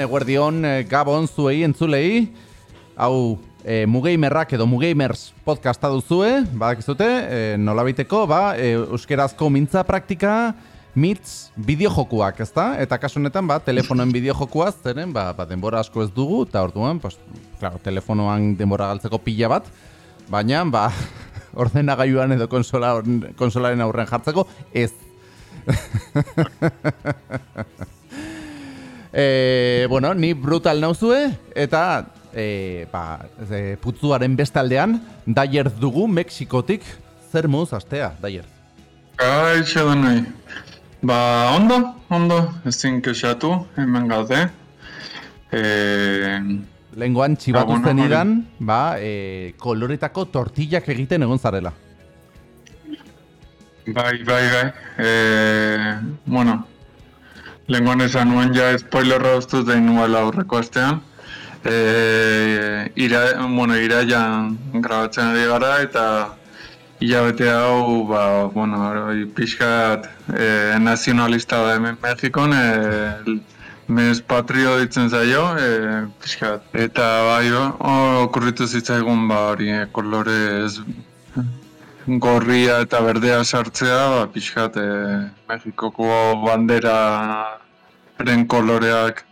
eguerdion, eh, gabon zuei entzulei. Hau, e, Mugeimerrak edo Mugeimers podcasta duzue, badakizute, e, nolabiteko, ba, e, euskerazko mintza praktika, mitz bideojokuak, ezta? Eta kasu honetan, ba, telefonoen bideojokuaz, zeren, ba, ba, denbora asko ez dugu, eta orduan, pues, claro, telefonoan denbora galtzeko pila bat, baina, ba, ordenagailuan edo konsola, konsolaren aurren jartzeko, ez. e, bueno, ni brutal nauzue, eta e, ba, e, putzuaren bestaldean, daier dugu Mexikotik, zer muz, astea, daier? Kaixo da nahi. Ba, ondo, ondo, ezin kexatu, hemen gaude. E, Lengoan txibatu Ba, bueno, zenidan, ba, e, koloretako tortillak egiten egon zarela. bai, bai, bai. E, bueno, lenguan esan nuen ja spoilerra ustuz da nuela aurreko astean. E, ira, bueno, iraian grabatzen ari gara eta hilabete hau, ba, bueno, hori pixkat e, nazionalista da hemen Mexikon, e, mes patrio ditzen zaio, e, pixkat. Eta bai, okurritu zitzaigun, ba, hori, e, kolorez gorria eta berdea sartzea, ba, pixkat, e, Mexikoko banderaren koloreak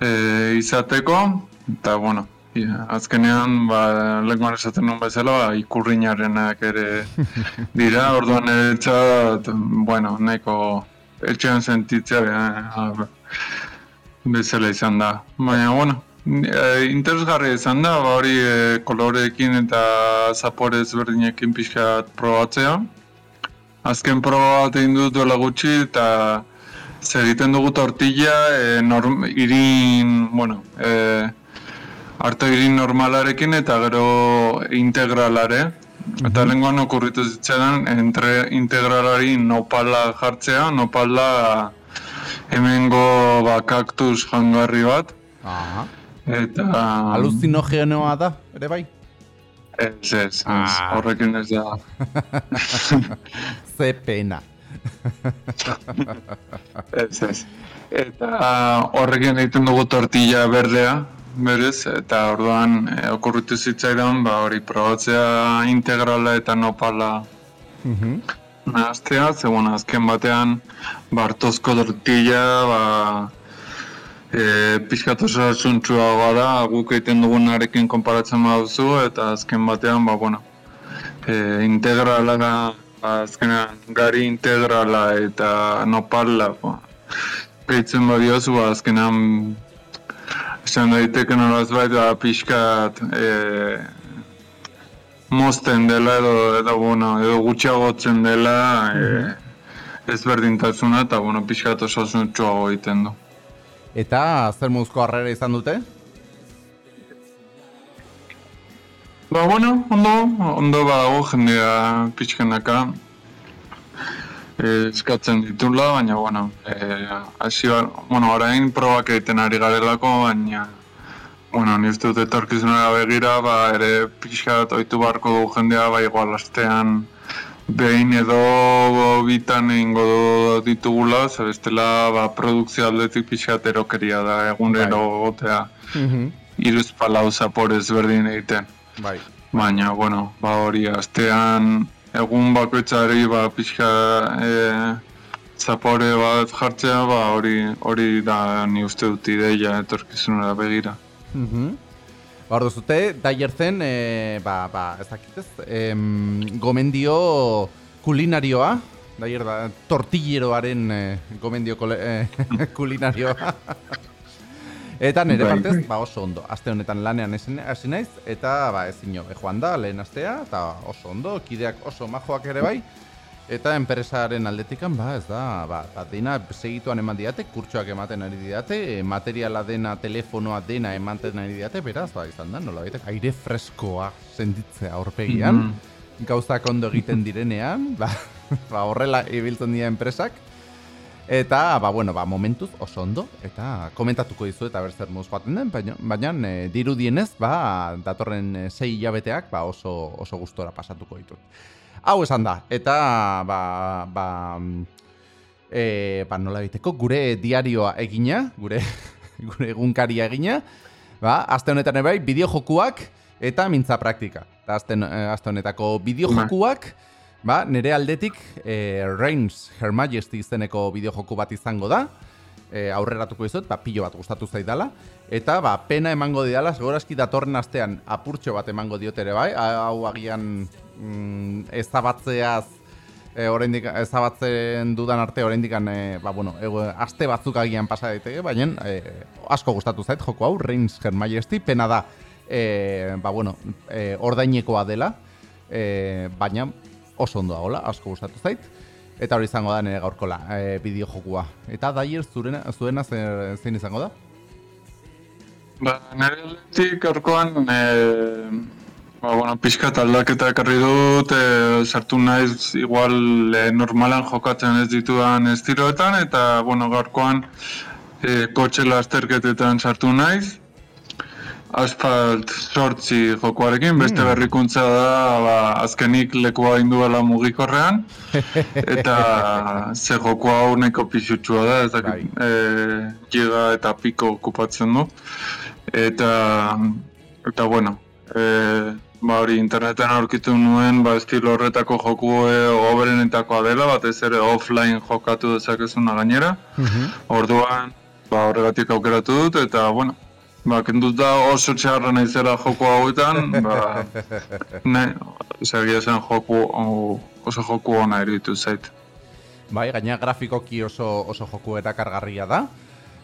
e, izateko, eta, bueno, ja, azkenean, ba, lenguan esaten nuen bezala, ba, ikurriñarenak ere dira, orduan eretzat, bueno, nahiko etxean sentitzea eh, bezala izan da. Baina, bueno, e, interesgarria izan da, ba, hori e, koloreekin eta zapore ezberdinekin pixkat probatzea. Azken proba bat egin dut duela gutxi eta zer egiten dugu tortilla e, norm, irin, bueno, e, harto irin normalarekin eta gero integralare. Eta lehenkoan okurritu zitzaidan, entre integralari nopala jartzea, nopala hemengo ba, kaktus jangarri bat. Aha. Eta... Aluzinogenoa da, ere bai? Ez, ez, ez, Ah. horrekin ez da. Ze pena. Ez, ez. Eta horrekin egiten dugu tortilla berdea, berez, eta orduan e, okurritu zitzaidan, ba hori probatzea integrala eta nopala nahaztea, ze bueno, azken batean bartozko tortilla, ba, e, pixkat osasuntsuagoa da, guk egiten dugunarekin konparatzen baduzu, eta azken batean, ba, bueno, e, integrala azkenean gari integrala eta nopala, ba, gehitzen badiozu, ba, azkenean esan daiteke nolaz bait, ba, pixkat e, mozten dela edo, edo, bueno, edo gutxiagotzen dela e, ezberdintasuna eta bueno, pixkat osasuntsuago egiten du. Eta zer muzko harrera izan dute? Ba, bueno, ondo, ondo badago jendea pixkanaka eh, eskatzen ditula, baina, bueno, eh, hasi bar, bueno, orain probak egiten ari garelako, baina, bueno, ni uste dut etorkizunera begira, ba, ere pixkat oitu barko du jendea, ba, igual astean behin edo bitan egingo ditugula, ze bestela, ba, produkzio aldetik pixkat erokeria da, egunero gotea, Mhm. iruz palau zaporez berdin egiten. Bai. Baina, bueno, ba hori astean egun bakoitzari ba pixka e, zapore bat jartzea, ba hori hori da ni uste dut ideia etorkizunera begira. Mhm. Ba, ordu zute, daier zen, e, ba, ba, ez dakit ez, em, gomendio kulinarioa, daier da, tortilleroaren e, gomendio kole, e, kulinarioa. Eta nire Bai. partez, ba, oso ondo, aste honetan lanean hasi naiz, eta ba, ezin jo, joan da, lehen astea, eta oso ondo, kideak oso majoak ere bai, Eta enpresaren aldetikan, ba, ez da, ba, ba, dena segituan eman diate, kurtsoak ematen ari diate, e, materiala dena, telefonoa dena ematen ari diate, beraz, ba, izan da, nola baitek, aire freskoa senditzea aurpegian, Mhm. gauzak ondo egiten direnean, ba, ba, horrela ibiltzen dira enpresak, Eta, ba, bueno, ba, momentuz oso ondo, eta komentatuko dizu eta ber zer moduz joaten den, baina, baina e, dirudienez, ba, datorren e, sei hilabeteak, ba, oso, oso gustora pasatuko ditut. Hau esan da, eta, ba, ba, e, ba, nola biteko, gure diarioa egina, gure gure egunkaria egina, ba, aste honetan ere bai, bideo jokuak eta mintza praktika. Eta aste, eh, aste honetako bideo jokuak, ba, nire aldetik e, Reigns Her Majesty izeneko bideo joku bat izango da, e, aurreratuko izut, ba, pilo bat gustatu zaidala, eta ba, pena emango diala, segurazki datorren astean apurtxo bat emango diotere bai, hau agian mm, ezabatzeaz, e, oraindik ezabatzen dudan arte oraindik e, ba, bueno, e, aste batzuk agian pasa daiteke, baina e, asko gustatu zait joko hau, Reigns Her Majesty, pena da, e, ba, bueno, e, ordainekoa dela, e, baina oso ondo dagoela, asko gustatu zait. Eta hori izango da nire gaurko la, e, bideo jokua. Eta daier zuena, zuena zein izango da? Ba, nire aldetik gaurkoan, e, ba, bueno, pixka aldaketa ekarri dut, e, sartu naiz igual e, normalan jokatzen ez ditudan estiroetan, eta, bueno, gaurkoan e, kotxe lasterketetan sartu naiz, Asphalt sortzi jokoarekin, beste mm. berrikuntza da, ba, azkenik lekua induela mugikorrean, eta ze joko hau pixutsua da, ez dakit, bai. e, giga eta piko okupatzen du. Eta, eta bueno, e, ba hori interneten aurkitu nuen, ba estilo horretako joku oberenetakoa dela, batez ere offline jokatu dezakezuna gainera. Mm Orduan, ba horregatik aukeratu dut, eta bueno, Ba, kendut da oso txarra naizela joko hauetan, ba, ne, segia zen joku, oso joku ona eritu zait. Bai, gaina grafikoki oso, oso joku erakargarria da.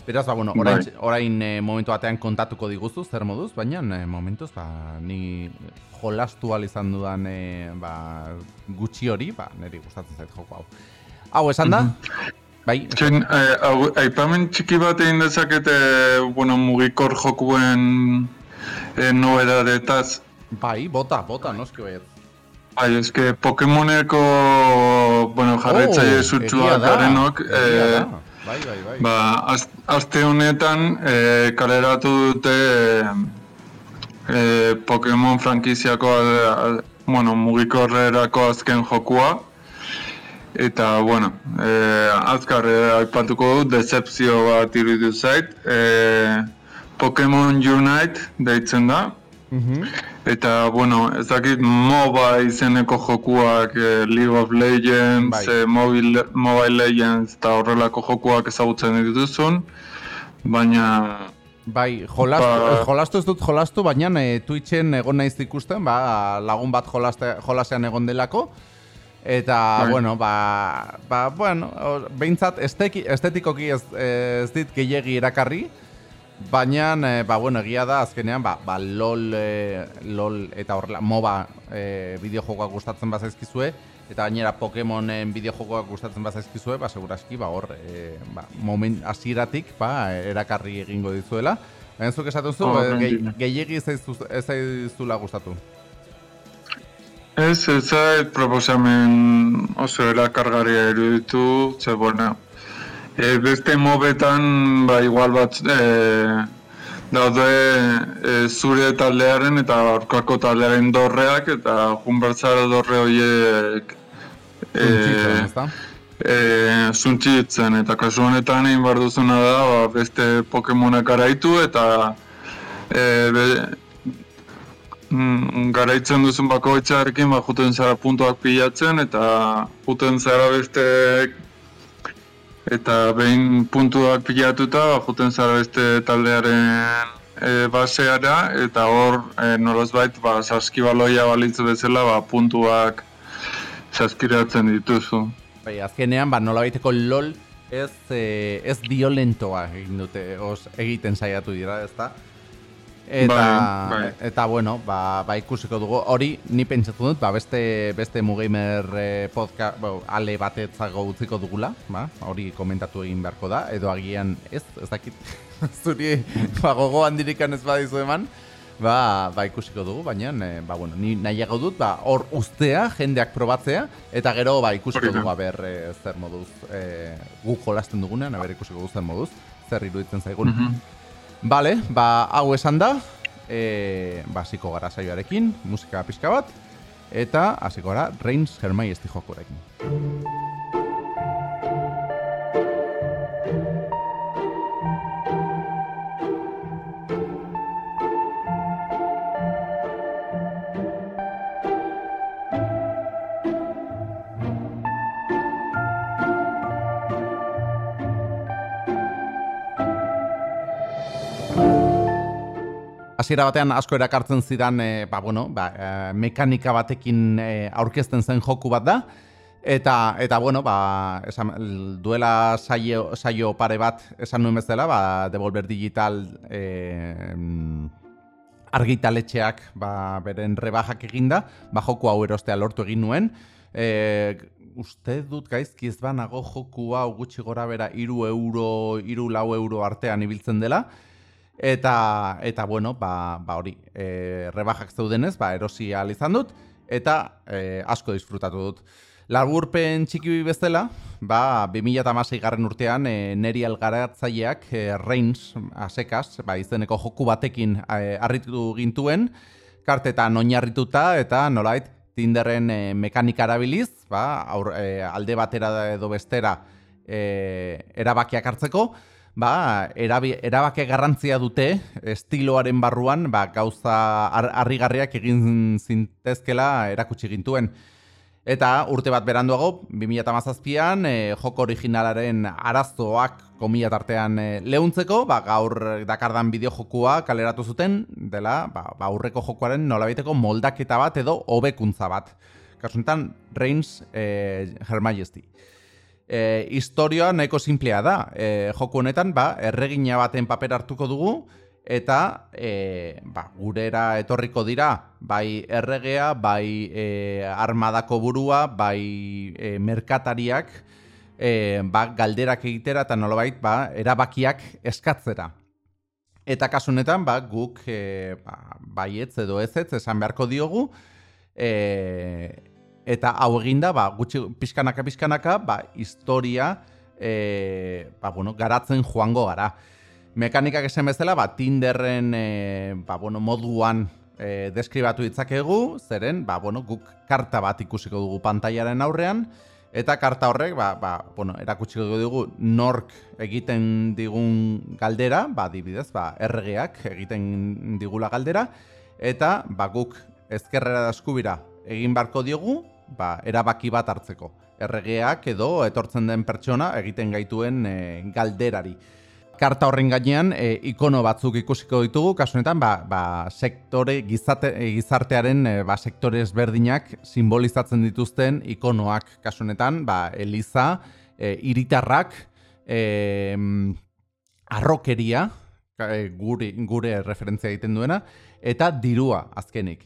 Beraz, ba, bueno, orain, bai. orain e, momentu batean kontatuko diguzu, zer moduz, baina e, momentuz, ba, ni jolastu izan dudan e, ba, gutxi hori, ba, niri gustatzen zait joko hau. Hau, esan da? Mhm. Bai. Zen, eh, aipamen txiki bat egin dezakete, bueno, mugikor jokuen eh, noedadetaz. Bai, bota, bota, noski bai. Bai, eske Pokemoneko, bueno, jarretzaile oh, zutxua garenok. Eh, bai, bai, bai. Ba, azte honetan, eh, kaleratu dute eh, Pokemon frankiziako, eh, bueno, mugikorrerako azken jokua. Eta, bueno, e, azkar e, aipatuko dut, decepzio bat iruditu zait. E, Pokemon Unite deitzen da. Mm Eta, bueno, ez dakit MOBA izeneko jokuak, e, League of Legends, bai. e, Mobile, Mobile Legends eta horrelako jokuak ezagutzen dituzun. Baina... Bai, jolastu, ba... jolastu ez dut jolastu, baina e, Twitchen egon naiz ikusten, ba, lagun bat jolaste, jolasean egon delako. Eta, bai. bueno, ba, ba, bueno, behintzat estetikoki ez, ez dit gehiagi erakarri, baina, e, ba, bueno, egia da, azkenean, ba, ba LOL, e, LOL eta horrela, MOBA e, bideojokoak gustatzen bazaizkizue, eta gainera Pokemonen bideojokoak gustatzen bazaizkizue, ba, seguraski, ba, hor, e, ba, moment asiratik, ba, erakarri egingo dizuela. Baina zuk esaten zu, oh, gehiagi ez zaizula gustatu. Ez, ez zait proposamen oso erakargaria eruditu, ze bueno, e, beste mobetan, ba, igual bat, e, daude e, zure taldearen eta orkako taldearen dorreak, eta junbertzara dorre horiek e, e, zuntxitzen, eta kasu honetan egin behar duzuna da, ba, beste Pokemonak araitu, eta e, mm, garaitzen duzun bakoitzarekin ba juten zara puntuak pilatzen eta juten zara beste eta behin puntuak pilatuta ba juten zara beste taldearen e, baseara eta hor e, nolazbait ba saskibaloia balitzu bezala ba puntuak saskiratzen dituzu. Bai, azkenean ba nolabaiteko LOL ez e, ez violentoa egin dute, os egiten saiatu dira, ezta? Eta, bai, bai. eta bueno, ba, ba ikusiko dugu. Hori, ni pentsatu dut, ba, beste, beste Mugamer eh, podcast, bo, ale batetzago utziko dugula, ba, hori komentatu egin beharko da, edo agian ez, ez dakit, zuri ba, gogo handirikan ez badizu eman, ba, ba ikusiko dugu, baina, e, ba, bueno, ni nahiago dut, ba, hor ustea, jendeak probatzea, eta gero, ba, ikusiko dugu, aber, e, zer moduz, e, guk jolasten dugunean, aber ikusiko dugu zer moduz, zer iruditzen zaigun. Mm Bale, ba, hau esan da, e, ba, ziko gara saioarekin, musika pixka bat, eta hasiko gara Reigns Hermai esti hasiera batean asko erakartzen zidan, e, ba, bueno, ba, e, mekanika batekin e, aurkezten zen joku bat da, Eta, eta bueno, ba, esan, duela saio, saio pare bat esan nuen bezala, ba, Devolver Digital e, argitaletxeak ba, beren rebajak eginda, ba, joku hau erostea lortu egin nuen. E, uste dut gaizki ez banago joku hau gutxi gora bera iru euro, iru lau euro artean ibiltzen dela. Eta, eta bueno, ba, ba hori, e, rebajak zeudenez, ba, erosi izan dut, eta e, asko disfrutatu dut. Laburpen txiki bezala, ba, 2006 garren urtean, e, neri algaratzaileak, e, Reins, asekaz, ba, izeneko joku batekin e, arritu gintuen, kartetan oinarrituta eta nolait, Tinderren e, mekanika erabiliz, ba, aur, e, alde batera edo bestera e, erabakiak hartzeko, ba, erabi, erabake garrantzia dute estiloaren barruan, ba, gauza harrigarriak egin zintezkela erakutsi gintuen. Eta urte bat beranduago, 2008an, e, joko originalaren arazoak komila tartean e, lehuntzeko, ba, gaur dakardan bideo jokua kaleratu zuten, dela ba, ba, aurreko jokuaren nolabiteko moldaketa bat edo hobekuntza bat. Kasuntan, Reigns e, Her Majesty. E, historioa nahiko simplea da. E, joku honetan, ba, erregina baten paper hartuko dugu, eta e, ba, gurera etorriko dira bai erregea, bai e, armadako burua, bai e, merkatariak e, ba, galderak egitera eta nolabait ba, erabakiak eskatzera. Eta kasunetan ba, guk e, ba, bai ez edo ez ez esan beharko diogu e, eta hau eginda ba, gutxi pixkanaka pixkanaka ba, historia e, ba, bueno, garatzen joango gara. Mekanikak esan bezala, ba, Tinderren e, ba, bueno, moduan e, deskribatu ditzakegu, zeren, ba, bueno, guk karta bat ikusiko dugu pantaiaren aurrean, eta karta horrek, ba, ba, bueno, erakutsiko dugu nork egiten digun galdera, ba, dibidez, ba, erregeak egiten digula galdera, eta ba, guk ezkerrera da eskubira egin barko diogu, ba, erabaki bat hartzeko. Erregeak edo etortzen den pertsona egiten gaituen e, galderari karta horren gainean e, ikono batzuk ikusiko ditugu, kasu honetan ba, ba, sektore gizate, gizartearen e, ba, sektore ezberdinak simbolizatzen dituzten ikonoak kasu honetan, ba, Eliza, e, iritarrak, e, arrokeria, gure, gure referentzia egiten duena, eta dirua azkenik.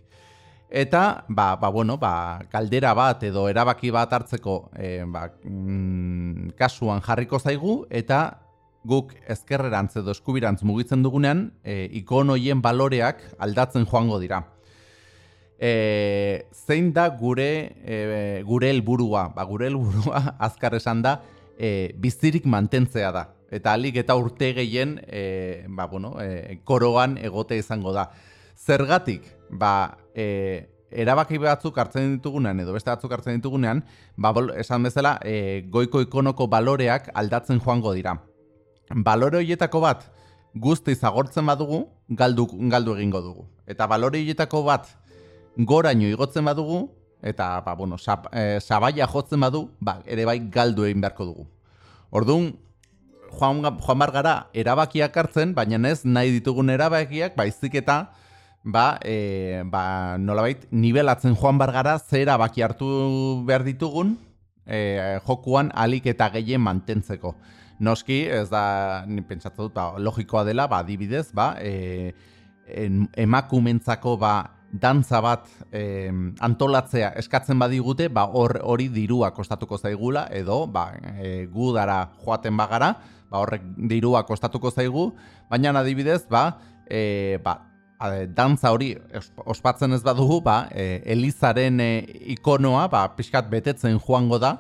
Eta, ba, ba, bueno, ba, kaldera bat edo erabaki bat hartzeko e, ba, mm, kasuan jarriko zaigu, eta guk ezkerrerantz edo eskubirantz mugitzen dugunean, e, ikon hoien baloreak aldatzen joango dira. E, zein da gure e, gure helburua? Ba, gure helburua azkar esan da e, bizirik mantentzea da. Eta alik eta urte gehien e, ba, bueno, e, koroan egote izango da. Zergatik, ba, e, erabaki batzuk hartzen ditugunean edo beste batzuk hartzen ditugunean, ba, esan bezala, e, goiko ikonoko baloreak aldatzen joango dira balore horietako bat guzti zagortzen badugu, galdu, galdu egingo dugu. Eta balore horietako bat goraino igotzen badugu, eta ba, bueno, sab, e, sabaia jotzen badu, ba, ere bai galdu egin beharko dugu. Orduan, joan, joan margara erabakiak hartzen, baina ez nahi ditugun erabakiak, baizik eta ba, e, ba, nolabait, nivelatzen joan bargara zer erabaki hartu behar ditugun e, jokuan alik eta gehien mantentzeko. Noski, ez da, ni pentsatzen dut, ba, logikoa dela, ba, dibidez, ba, e, emakumentzako, ba, dantza bat e, antolatzea eskatzen badigute, ba, hori dirua kostatuko zaigula, edo, ba, e, gu dara joaten bagara, ba, horrek dirua kostatuko zaigu, baina adibidez, ba, e, ba, dantza hori ospatzen ez badugu, ba, e, Elizaren e, ikonoa, ba, pixkat betetzen joango da,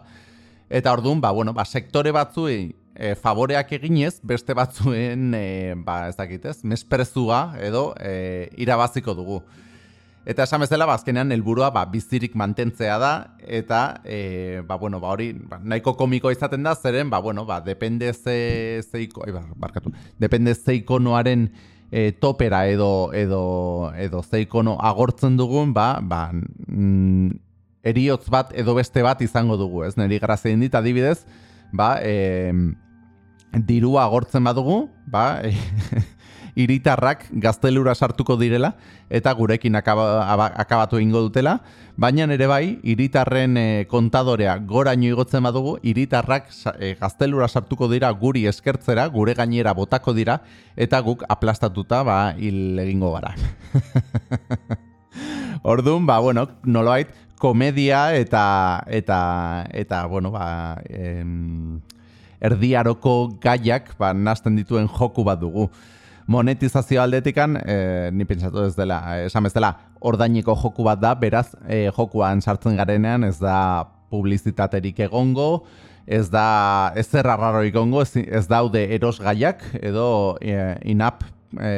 eta orduan, ba, bueno, ba, sektore batzuei e, favoreak eginez, beste batzuen, e, ba, ez dakitez, mesprezua edo e, irabaziko dugu. Eta esan bezala, ba, helburua ba, bizirik mantentzea da, eta, e, ba, bueno, ba, hori, ba, nahiko komiko izaten da, zeren, ba, bueno, ba, depende ze, zeiko, ai, ba, barkatu, depende ze ikonoaren e, topera edo, edo, edo ze ikono agortzen dugun, ba, ba, mm, eriotz bat edo beste bat izango dugu, ez, niri grazien dit, adibidez, ba, e, dirua agortzen badugu, ba, iritarrak gaztelura sartuko direla eta gurekin akaba, akabatu egingo dutela, baina ere bai, iritarren e, kontadorea goraino igotzen badugu, iritarrak e, gaztelura sartuko dira guri eskertzera, gure gainera botako dira, eta guk aplastatuta ba, hil egingo gara. Orduan, ba, bueno, nolabait, komedia eta, eta, eta bueno, ba, em, erdiaroko gaiak, ba, nazten dituen joku bat dugu. Monetizazio aldetikan, e, ni pentsatu ez dela, esan ez dela, ordainiko joku bat da, beraz, e, jokuan sartzen garenean, ez da publizitaterik egongo, ez da ez zer raro egongo, ez, ez daude eros gaiak, edo e, inap e,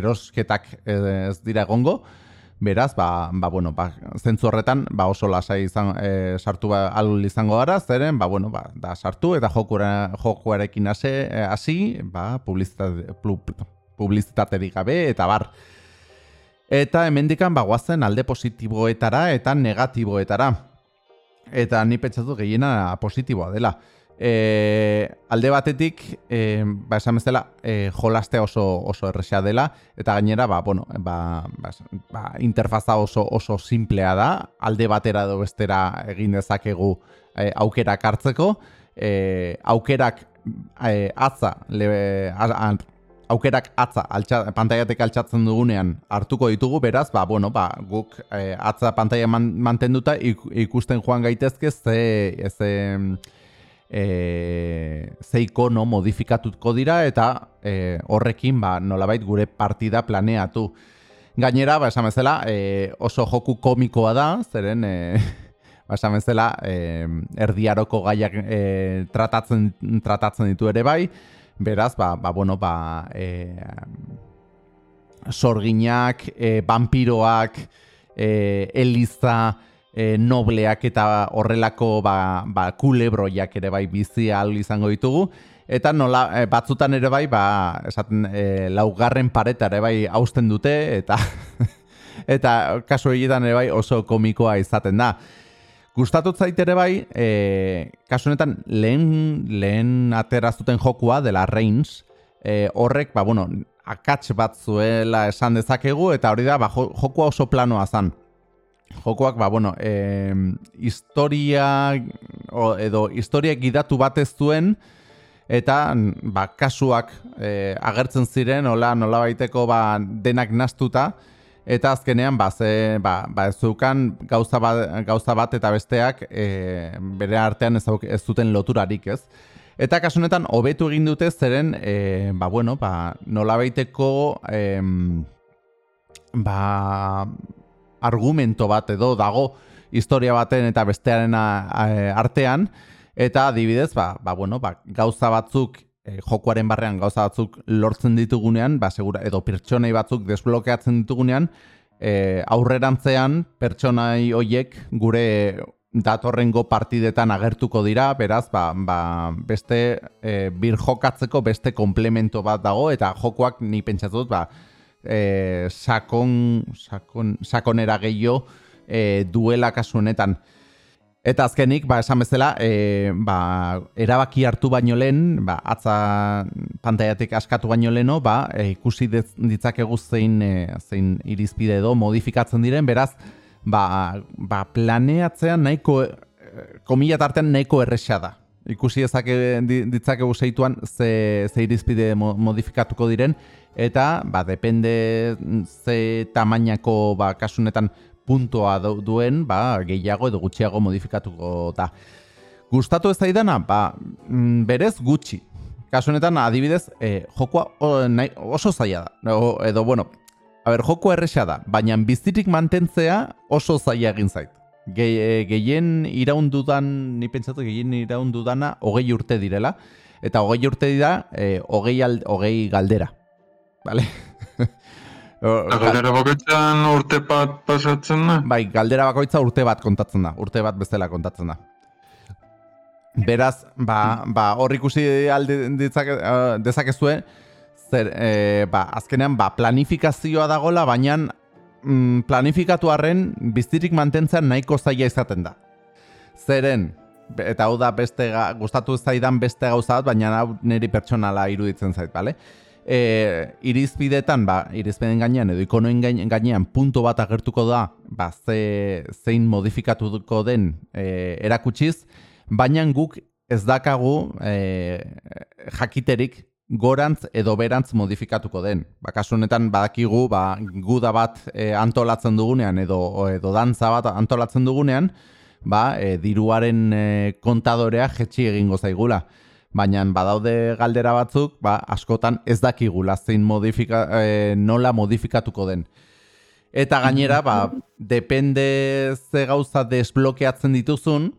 erosketak ez dira egongo, Beraz, ba, ba, bueno, ba, zentzu horretan, ba, oso lasai izan, e, sartu ba, alul izango gara, zeren, ba, bueno, ba, da sartu eta jokura, jokuarekin hasi, e, ba, publizitate, publizitate gabe, eta bar. Eta hemendikan ba, guazen alde positiboetara eta negatiboetara. Eta ni pentsatu gehiena positiboa dela. E, alde batetik, e, ba, esan bezala, e, jolastea oso, oso errexea dela, eta gainera, ba, bueno, ba, ba, ba, interfaza oso, oso simplea da, alde batera edo bestera egin dezakegu e, aukerak hartzeko, e, aukerak e, atza, lebe, a, aukerak atza altxa, pantaiatek altxatzen dugunean hartuko ditugu, beraz, ba, bueno, ba, guk e, atza pantaia man, mantenduta ikusten joan gaitezke ze, ze, e, zeiko no modifikatuko dira eta e, horrekin ba, nolabait gure partida planeatu. Gainera, ba, esan bezala, e, oso joku komikoa da, zeren, e, ba, esan bezala, e, erdiaroko gaiak e, tratatzen, tratatzen ditu ere bai, beraz, ba, ba bueno, ba, e, sorginak, e, vampiroak, e, eliza, e, nobleak eta horrelako ba, ba, kulebroiak ere bai bizi ahal izango ditugu. Eta nola, batzutan ere bai, ba, esaten, e, laugarren pareta ere bai hausten dute, eta eta kasu egiten ere bai oso komikoa izaten da. Gustatut zait ere bai, e, kasu honetan lehen, lehen aterazuten jokua dela Reigns, e, horrek, ba, bueno, akats bat zuela esan dezakegu, eta hori da, ba, jokua oso planoa zan jokoak, ba, bueno, e, historia o, edo historia gidatu batez zuen, eta ba, kasuak e, agertzen ziren, nola, nola baiteko ba, denak nastuta, eta azkenean ba, ze, ba, ba ez zukan gauza bat, gauza bat eta besteak e, bere artean ez, ez zuten loturarik ez. Eta kasunetan hobetu egin dute zeren, e, ba, bueno, ba, nola baiteko... E, ba, argumento bat edo dago historia baten eta bestearen artean eta adibidez ba, ba, bueno, ba, gauza batzuk e, jokuaren barrean gauza batzuk lortzen ditugunean ba, segura, edo pertsonei batzuk desblokeatzen ditugunean e, aurrerantzean pertsonai hoiek gure datorrengo partidetan agertuko dira, beraz, ba, ba, beste e, bir jokatzeko beste komplemento bat dago, eta jokoak ni pentsatut, ba, e, sakon, sakon, sakonera gehiago e, duela kasu honetan. Eta azkenik, ba, esan bezala, e, ba, erabaki hartu baino lehen, ba, atza pantaiatik askatu baino leheno, ba, e, ikusi ditzakegu zein, e, zein irizpide edo modifikatzen diren, beraz, ba, ba, planeatzean nahiko, e, komila tartean nahiko erresa da. Ikusi ditzakegu zeituan ze, ze irizpide modifikatuko diren, eta ba, depende ze tamainako ba, kasunetan puntoa duen ba, gehiago edo gutxiago modifikatuko da. Gustatu ez daidana, ba, mm, berez gutxi. Kasunetan adibidez, e, jokua oso zaila da. edo, bueno, a ber, jokua erresa da, baina bizitik mantentzea oso zaila egin zait. Ge, e, gehien iraundudan, ni pentsatu gehien iraundudana, hogei urte direla, eta hogei urte dira, e, hogei, hogei galdera. Vale. Galdera bakoitzan urte bat pasatzen da? Bai, galdera bakoitza urte bat kontatzen da. Urte bat bezala kontatzen da. Beraz, ba, ba hor ikusi alde ditzake, uh, dezakezue, zer, e, ba, azkenean, ba, planifikazioa dagola, baina mm, planifikatu arren biztirik mantentzen nahiko zaila izaten da. Zeren, eta hau da beste, gustatu zaidan beste gauza bat, baina hau niri pertsonala iruditzen zait, bale? E, irizpidetan, ba, irizpideen gainean edo ikonoen gainean punto bat agertuko da, ba, ze, zein modifikatuko den e, erakutsiz, baina guk ez dakagu e, jakiterik gorantz edo berantz modifikatuko den. Ba, kasu honetan badakigu, ba, guda bat e, antolatzen dugunean edo, edo dantza bat antolatzen dugunean, ba, e, diruaren e, kontadorea jetxi egingo zaigula baina badaude galdera batzuk, ba, askotan ez dakigula zein modifika, e, nola modifikatuko den. Eta gainera, ba, depende ze gauza desblokeatzen dituzun,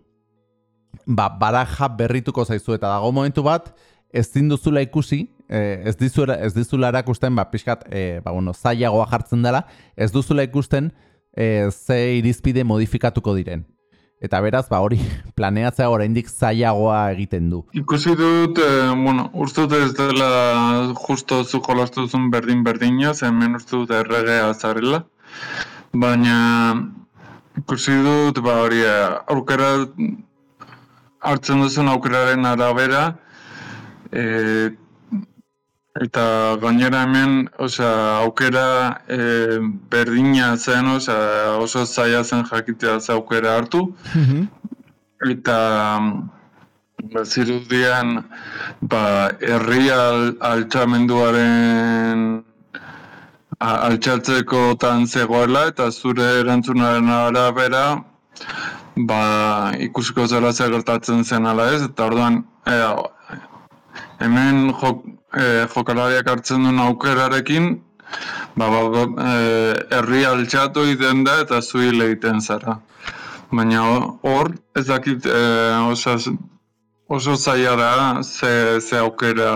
ba, baraja berrituko zaizu eta dago momentu bat, ez duzula ikusi, e, ez, dizula, ez dizula erakusten, ba, pixkat, e, ba, bueno, zailagoa jartzen dela, ez duzula ikusten e, ze irizpide modifikatuko diren. Eta beraz, ba hori planeatzea oraindik zailagoa egiten du. Ikusi dut, eh, bueno, uste dut ez dela justo zu jolastuzun berdin berdina, hemen uste dut errege azarela. Baina ikusi dut, ba hori, eh, aukera hartzen duzun aukeraren arabera, eh, Eta gainera hemen, osea, aukera e, berdina zen, osea, oso zaila zen jakitea ze aukera hartu. Mm Eta ba, zirudian, ba, herri al, altxamenduaren altxatzeko tan zegoela, eta zure erantzunaren arabera, ba, ikusiko zela gertatzen zen ala ez, eta orduan, e, hemen jok, e, jokalariak hartzen duen aukerarekin, ba, ba, e, herri altxatu iten da eta zuhil egiten zara. Baina hor, ez dakit e, oso, oso zaila da ze, ze aukera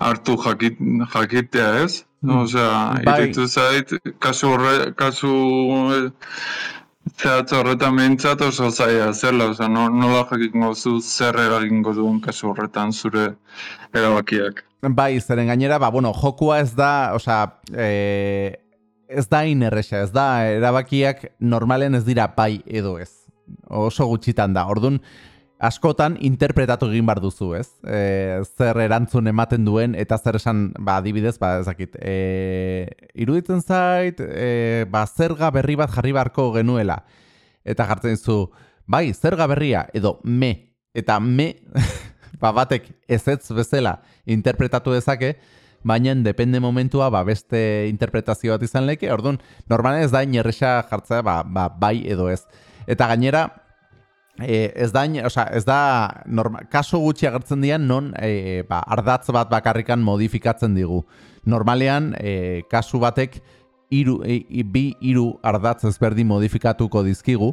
hartu jakit, jakitea ez. Mm. Osea, bai. iritu zait, kasu, horre, kasu Zehatz horretan behintzat oso zaila zela, oza, no, nola jakingo zu zer eragingo duen kasu horretan zure erabakiak. Bai, zeren gainera, ba, bueno, jokua ez da, oza, e, ez da inerresa, ez da, erabakiak normalen ez dira bai edo ez. Oso gutxitan da, orduan, askotan interpretatu egin bar duzu, ez? E, zer erantzun ematen duen eta zer esan, ba, adibidez, ba, ezakit, e, iruditzen zait, e, ba, zerga berri bat jarri barko genuela. Eta jartzen zu, bai, zerga berria, edo me, eta me, ba, batek ezetz bezala interpretatu dezake, baina depende momentua ba, beste interpretazio bat izan leke, orduan, normalen ez da inerresa jartzea ba, ba, bai edo ez. Eta gainera, E, ez da, oza, ez da norma, kaso gutxi agertzen dian non e, ba, ardatz bat bakarrikan modifikatzen digu. Normalean, e, kasu batek iru, e, bi hiru ardatz ezberdin modifikatuko dizkigu.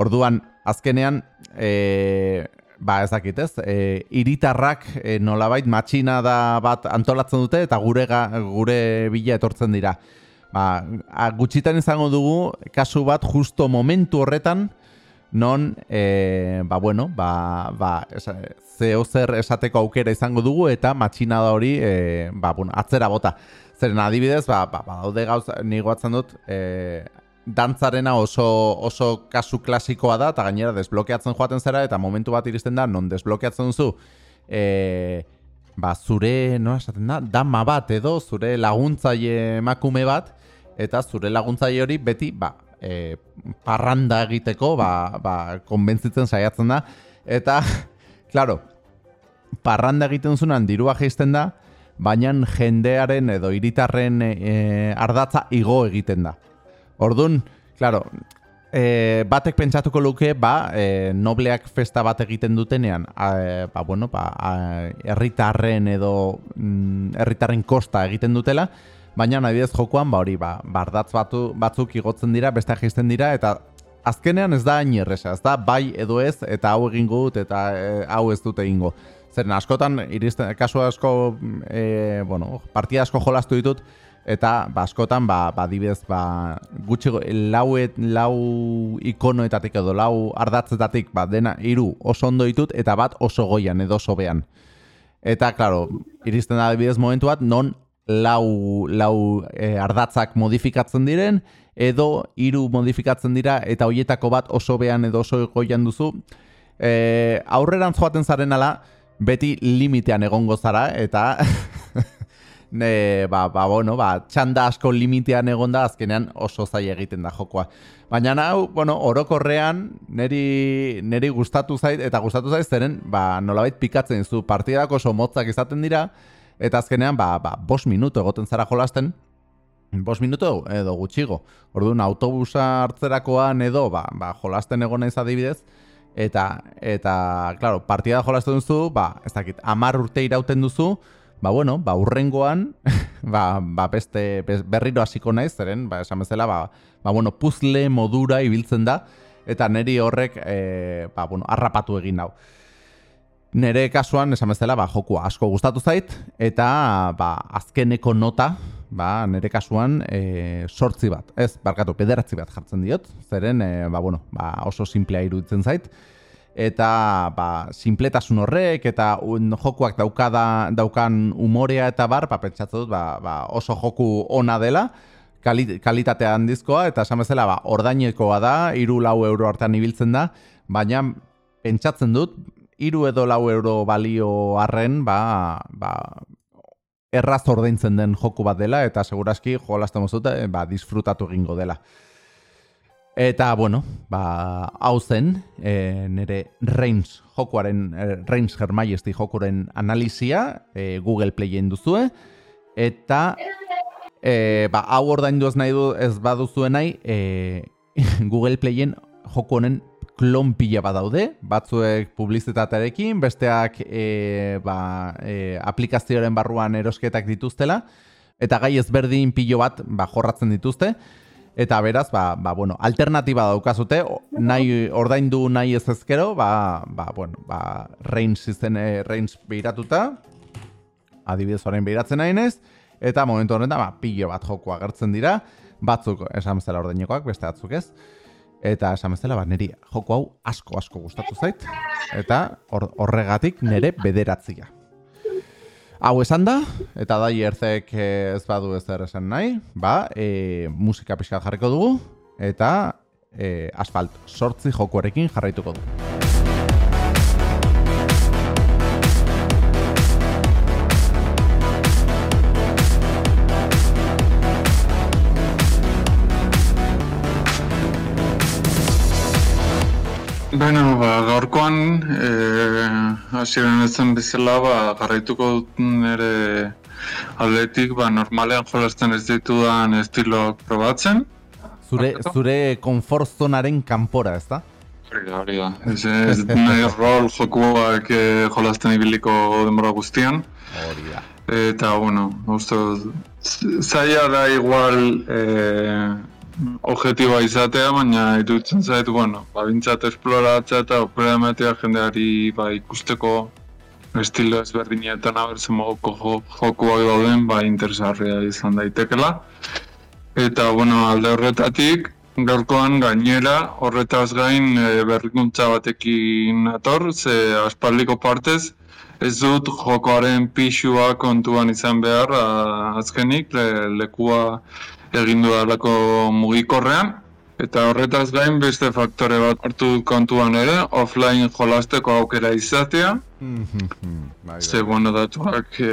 Orduan, azkenean, e, ba ez dakit ez, e, iritarrak e, nolabait matxina da bat antolatzen dute eta gure, gure bila etortzen dira. Ba, gutxitan izango dugu, kasu bat justo momentu horretan, non, e, ba, bueno, ba, ba, zeo zer esateko aukera izango dugu eta matxina da hori, e, ba, bueno, atzera bota. Zeren adibidez, ba, ba, ba daude gauza, nigo dut, e, dantzarena oso, oso kasu klasikoa da, eta gainera desblokeatzen joaten zera, eta momentu bat iristen da, non desblokeatzen duzu, e, ba, zure, no, esaten da, dama bat edo, zure laguntzaile emakume bat, eta zure laguntzaile hori beti, ba, e, parranda egiteko, ba, ba, konbentzitzen saiatzen da. Eta, claro, parranda egiten zunan dirua geisten da, baina jendearen edo hiritarren e, ardatza igo egiten da. Ordun, claro, e, batek pentsatuko luke, ba, e, nobleak festa bat egiten dutenean, a, ba, bueno, ba, herritarren edo mm, herritarren kosta egiten dutela, baina nahi jokoan, ba hori, ba, bardatz batu, batzuk igotzen dira, beste jisten dira, eta azkenean ez da hain erresa, ez da bai edo ez, eta hau egin gut, eta e, hau ez dute egingo. Zeren askotan, iristen, kasu asko, e, bueno, partia asko jolastu ditut, eta ba, askotan, ba, ba dibez, ba, gutxi, lau, et, lau ikonoetatik edo lau ardatzetatik, ba, dena, hiru oso ondo ditut, eta bat oso goian edo oso bean. Eta, klaro, iristen da adibidez momentu bat, non lau, lau e, ardatzak modifikatzen diren, edo hiru modifikatzen dira, eta hoietako bat oso bean edo oso goian duzu. E, aurreran joaten zaren ala, beti limitean egongo zara, eta ne, ba, ba, bueno, ba, txanda asko limitean egonda azkenean oso zai egiten da jokoa. Baina hau, bueno, orokorrean neri, neri gustatu zait, eta gustatu zait zeren, ba, nolabait pikatzen zu partidako oso motzak izaten dira, eta azkenean, ba, ba, bos minuto egoten zara jolasten, bos minuto edo gutxigo. Orduan, autobusa hartzerakoan edo, ba, ba, jolasten egon naiz adibidez, eta, eta, claro, partida jolasten duzu, ba, ez dakit, amar urte irauten duzu, ba, bueno, ba, urrengoan, ba, ba, beste, berriro hasiko naiz, zeren, ba, esan bezala, ba, ba, bueno, puzle modura ibiltzen da, eta neri horrek, e, ba, bueno, arrapatu egin dau. Nere kasuan, esan bezala, ba, joku asko gustatu zait, eta ba, azkeneko nota, ba, nere kasuan, e, sortzi bat, ez, barkatu, pederatzi bat jartzen diot, zeren, e, ba, bueno, ba, oso simplea iruditzen zait, eta ba, simpletasun horrek eta un, jokuak daukada, daukan umorea eta bar, ba, pentsatzen dut ba, ba, oso joku ona dela, kali, kalitatea handizkoa, eta esan bezala ba, ordainekoa da, iru lau euro artean ibiltzen da, baina pentsatzen dut, iru edo lau euro balio arren, ba, ba, erraz ordaintzen den joku bat dela, eta seguraski jolazten mozute, ba, disfrutatu egingo dela. Eta, bueno, ba, hau zen, e, nire Reigns jokuaren, e, Reigns Her Majesty jokuaren analizia e, Google Playen duzue. Eta, e, ba, hau ordain duaz nahi du ez baduzue nahi, e, Google Playen joku honen klon pila badaude, batzuek publizitatearekin, besteak e, ba, e, aplikazioaren barruan erosketak dituztela, eta gai ezberdin pilo bat ba, jorratzen dituzte. Eta beraz, ba, ba, bueno, alternatiba daukazute, nahi ordaindu nahi ez ezkero, ba, ba, bueno, ba, Reigns izen, e, Reigns behiratuta, adibidez orain behiratzen nahi eta momentu honetan, ba, pilo bat joko agertzen dira, batzuk esan bezala ordainekoak, beste batzuk ez, eta esan bezala, ba, niri joko hau asko asko gustatu zait, eta horregatik nire bederatzia. Hau esan da, eta da erzek ez badu ez esan nahi, ba, e, musika pixka jarriko dugu, eta e, asfalt sortzi jokuarekin jarraituko dugu. Bueno, ba, gaurkoan, e, hasieran ezen bezala, ba, garraituko dut nire aldetik, ba, normalean jolazten ez ditudan estiloak probatzen. Zure, zure konfort zonaren kanpora, ez da? Hori da, hori da. Ez, ez nahi rol jokuak e, jolazten ibiliko denbora guztian. Hori da. Eta, bueno, uste, zaila da igual, e, objetiboa izatea, baina iruditzen zait, bueno, ba, bintzat esploratzea eta opera ematea jendeari ba, ikusteko estilo ezberdinetan abertzen mogoko jokuak dauden, ba, interesarria izan daitekela. Eta, bueno, alde horretatik, gaurkoan gainera, horretaz gain e, berrikuntza batekin ator, ze aspaldiko partez, ez dut jokoaren pixua kontuan izan behar, azkenik, lekua egin dualako mugikorrean, eta horretaz gain beste faktore bat hartu kontuan ere, offline jolasteko aukera izatea. Bai, Ze, bai. bueno, datuak e,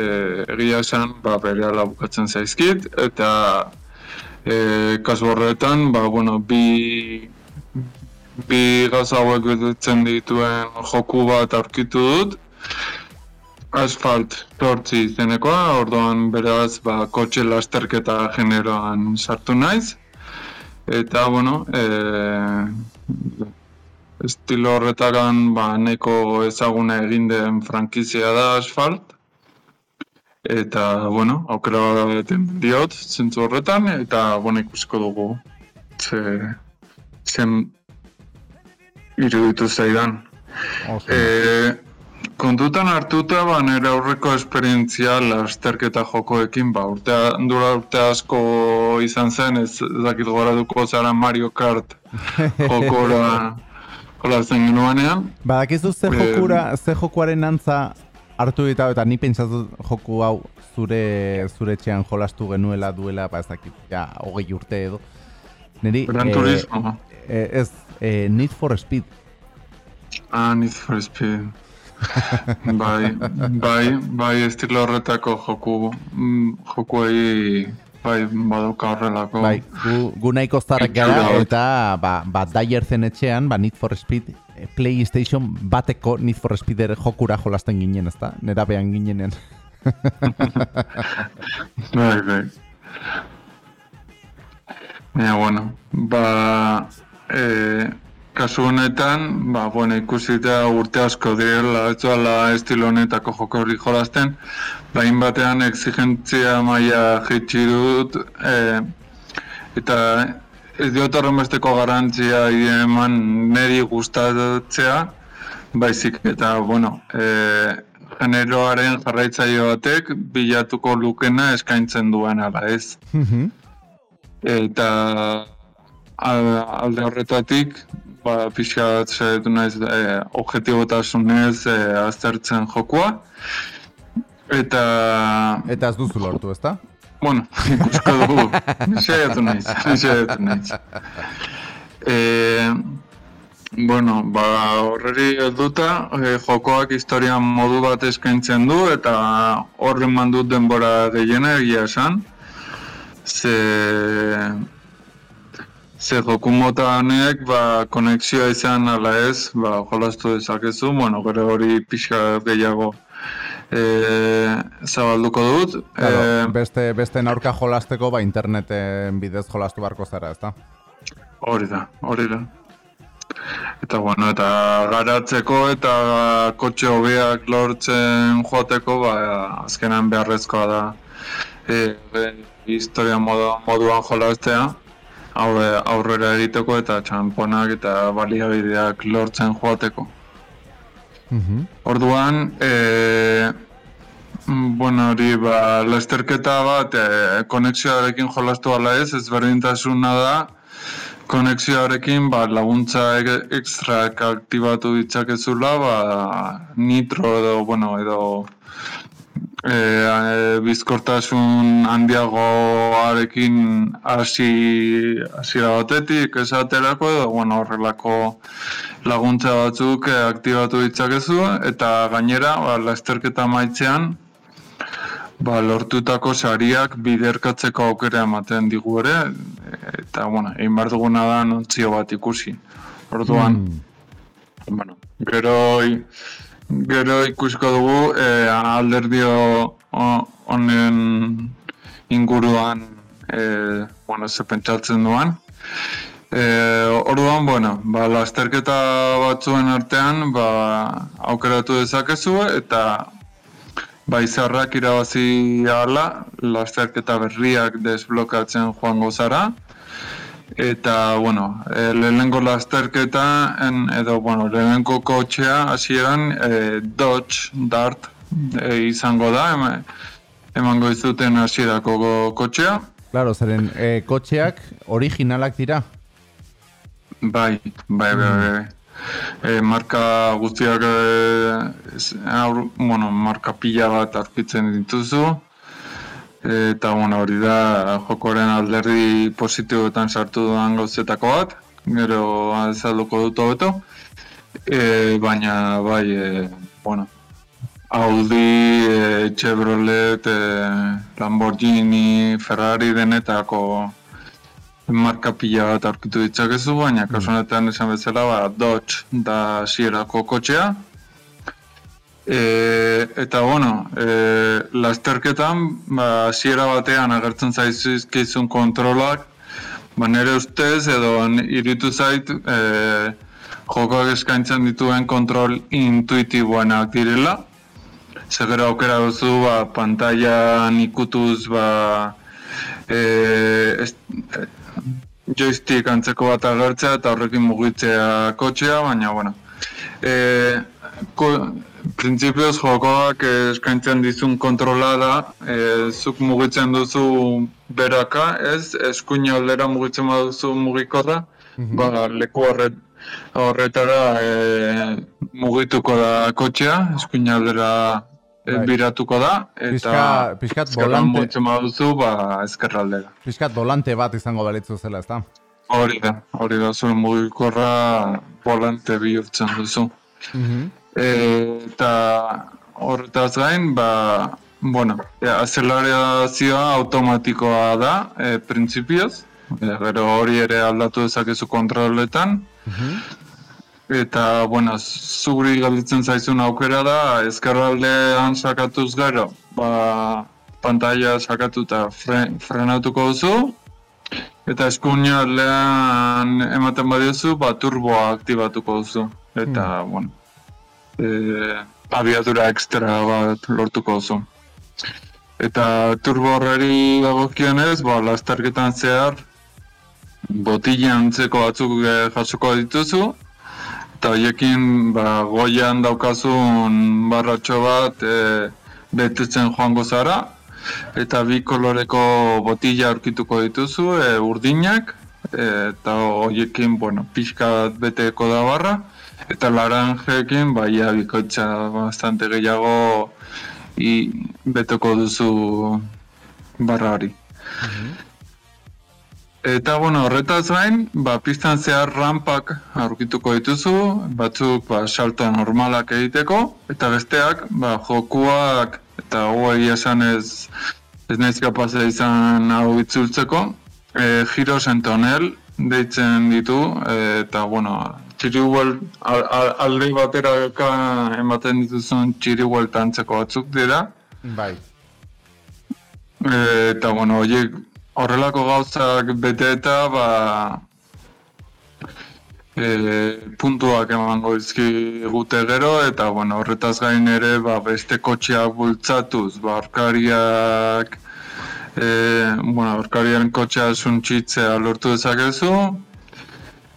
egia esan, ba, bere bukatzen zaizkit, eta e, kasu horretan, ba, bueno, bi, bi gauza hauek dituen joku bat aurkitu dut, asfalt tortzi izenekoa, orduan beraz ba, kotxe lasterketa generoan sartu naiz. Eta, bueno, e, estilo horretagan ba, neko ezaguna egin den frankizia da asfalt. Eta, bueno, aukera bat diot, zentzu horretan, eta, bueno, ikusiko dugu. Ze, zen iruditu zaidan. Okay. Kontutan hartuta, ba, nire aurreko esperientzia lasterketa jokoekin, ba, urtea, dura urte asko izan zen, ez dakit gora duko zara Mario Kart jokora hola zen genuanean. Ba, dakizu ze jokura, ze jokuaren antza hartu eta eta ni pentsatu joku hau zure zure txean jolastu genuela duela, ba, ez dakit, ja, hogei urte edo. Neri, Gran eh, eh, ez, eh, Need for Speed. Ah, Need for Speed. bai, bai, bai, estilo horretako joku, mm, jokuei, bai, baduka horrelako. Bai, gu, gu nahiko zarrak gara, eta ba, ba Dyer zen etxean, ba Need for Speed, eh, PlayStation bateko Need for Speed ere jokura jolasten ginen, ezta? Nera behan ginenen. bai, bai. Baina, bueno, ba, eh, kasu honetan, ba, bueno, ikusita urte asko direla, duela estilo honetako joko hori jolazten, bain batean exigentzia maia jitsi dut, e, eta ez diot besteko garantzia eman niri gustatzea, baizik, eta, bueno, e, generoaren jarraitzaio batek bilatuko lukena eskaintzen duen ala ez. Mhm. Eta alde horretatik, ba, pixka bat saiatu naiz e, objetibotasunez e, aztertzen jokua. Eta... Eta ez duzu lortu, ezta? Bueno, ikusko dugu, saiatu naiz, saiatu naiz. E, bueno, ba, horreri helduta, e, jokoak historia modu bat eskaintzen du, eta horren mandut denbora gehiena egia esan. Ze, Ze joku mota honek, ba, konexioa izan ala ez, ba, jolastu dezakezu, bueno, gero hori pixka gehiago e, zabalduko dut. Claro, e, beste, beste naurka jolasteko, ba, interneten bidez jolastu barko zara, ezta? Hori da, hori da. Eta, bueno, eta garatzeko eta kotxe hobiak lortzen joateko, ba, azkenan beharrezkoa da e, e, historia moduan jolastea aurrera egiteko eta txamponak eta baliabideak lortzen joateko. Mm Orduan, e, bueno, hori, ba, lasterketa bat, e, konexioarekin jolastu ala ez, ez berdintasuna da, konexioarekin ba, laguntza ekstra aktibatu ditzakezula, ba, nitro edo, bueno, edo e, bizkortasun handiagoarekin hasi hasiera batetik esaterako edo bueno, horrelako laguntza batzuk e, aktibatu ditzakezu eta gainera ba, lasterketa maitzean ba, lortutako sariak biderkatzeko aukera ematen digu ere eta bueno, egin behar duguna da nontzio bat ikusi orduan mm. bueno, gero Gero ikusko dugu e, alderdio honen inguruan e, bueno, ze pentsatzen duan. E, orduan, bueno, ba, lasterketa batzuen artean ba, aukeratu dezakezu eta ba, izarrak irabazi ala, lasterketa berriak desblokatzen joango zara. Eta, bueno, e, lehenengo lasterketa, en, edo, bueno, lehenengo kotxea, hasieran e, Dodge Dart e, izango da, ema, emango izuten hasierako kotxea. Claro, zeren, e, kotxeak originalak dira? Bai, bai, bai, bai. bai. E, marka guztiak, e, bueno, marka pila bat arpitzen dituzu, eta bueno, hori da jokoren alderdi positiboetan sartu duan gauzetako bat, gero azalduko dut hobeto. E, baina bai, e, bueno, Audi, e, Chevrolet, e, Lamborghini, Ferrari denetako marka pila bat aurkitu ditzakezu, baina mm. kasuanetan esan bezala ba, Dodge da sierako kotxea, E, eta bueno, e, lasterketan, ba, hasiera batean agertzen zaizkizun kontrolak, ba, nire ustez edo iritu zait e, jokoak eskaintzen dituen kontrol intuitiboanak direla. Zegero aukera duzu, ba, pantailan ikutuz, ba, e, est, e, joystick antzeko bat agertzea eta horrekin mugitzea kotxea, baina, bueno, e, ko, Printzipioz jokoak eskaintzen dizun kontrolada, e, zuk mugitzen duzu beraka, ez, eskuin aldera mugitzen baduzu mugikorra, mm ba, leku horret, horretara e, mugituko da kotxea, eskuin aldera e, bai. biratuko da, eta Piskat, volante... mugitzen baduzu, ba, ezkerraldera. Piskat volante bat izango balitzu zela, ez da? Hori da, hori da, zuen mugikorra volante bihurtzen duzu. Mm eta horretaz gain, ba, bueno, e, azelarazioa automatikoa da, e, printzipioz, e, gero hori ere aldatu dezakezu kontroletan, Eta, bueno, zuri galditzen zaizun aukera da, ezkerraldean sakatuz gero, ba, pantalla sakatu eta frenatuko duzu, eta eskuina aldean ematen badiozu, ba, turboa aktibatuko duzu. Eta, hmm. bueno, e, abiatura ekstra bat lortuko duzu. Eta turbo horreri dagokionez, ba, lasterketan zehar, botilean zeko batzuk eh, jasoko dituzu, eta horiekin ba, goian daukazun barratxo bat e, betetzen joango zara. Eta bi koloreko botila aurkituko dituzu e, urdinak. E, eta horiekin bueno, pixka beteko da barra eta laranjekin ba, ia bikoitza bastante gehiago i, beteko duzu barra hori. Mhm. Eta, bueno, horretaz gain, ba, piztan zehar rampak aurkituko dituzu, batzuk ba, salto normalak egiteko, eta besteak, ba, jokuak, eta hori esan ez, ez nahiz kapazea izan hau itzultzeko, e, giro sentonel deitzen ditu, e, eta, bueno, txiriuel, alde batera ematen dituzun txiriuel tantzeko batzuk dira. Bai. E, eta, bueno, horiek horrelako gauzak bete eta ba, e, puntuak emango izki gute gero eta bueno, horretaz gain ere ba, beste kotxeak bultzatuz ba, arkariak e, bueno, arkariaren kotxea suntxitzea lortu dezakezu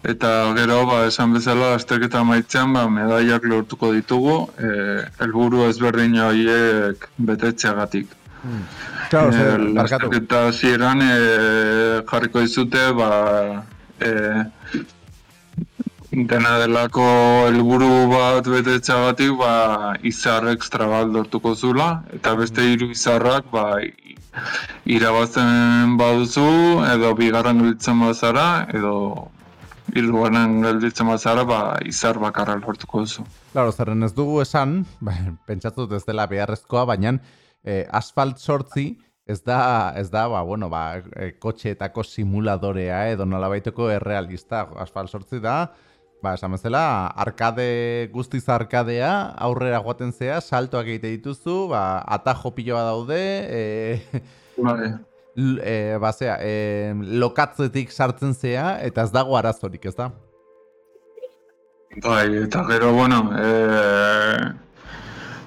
eta gero ba, esan bezala azterketa maitzean ba, medaiak lortuko ditugu e, helburu ezberdin horiek betetzeagatik. Hmm. Claro, eh, Eta zieran eh, jarriko dizute, ba, eh, dena delako helburu bat betetxagatik, ba, izar ekstra bat lortuko zula, eta beste mm. hiru izarrak, ba, irabazten baduzu, edo bigarren gelditzen bazara, edo hirugarren gelditzen bazara, ba, izar bakarra lortuko duzu. Claro, zerren ez dugu esan, ba, pentsatut ez dela beharrezkoa, baina eh, asfalt sortzi ez da, ez da, ba, bueno, ba, e, kotxeetako simuladorea edo nola baiteko errealista, asfalt sortzi da, ba, esan bezala, arkade, guztiz arkadea, aurrera joaten zea, saltoak egite dituzu, ba, atajo piloa daude, e, vale. E, ba, zera, e, lokatzetik sartzen zea, eta ez dago arazorik, ez da? Bai, eta gero, bueno, e,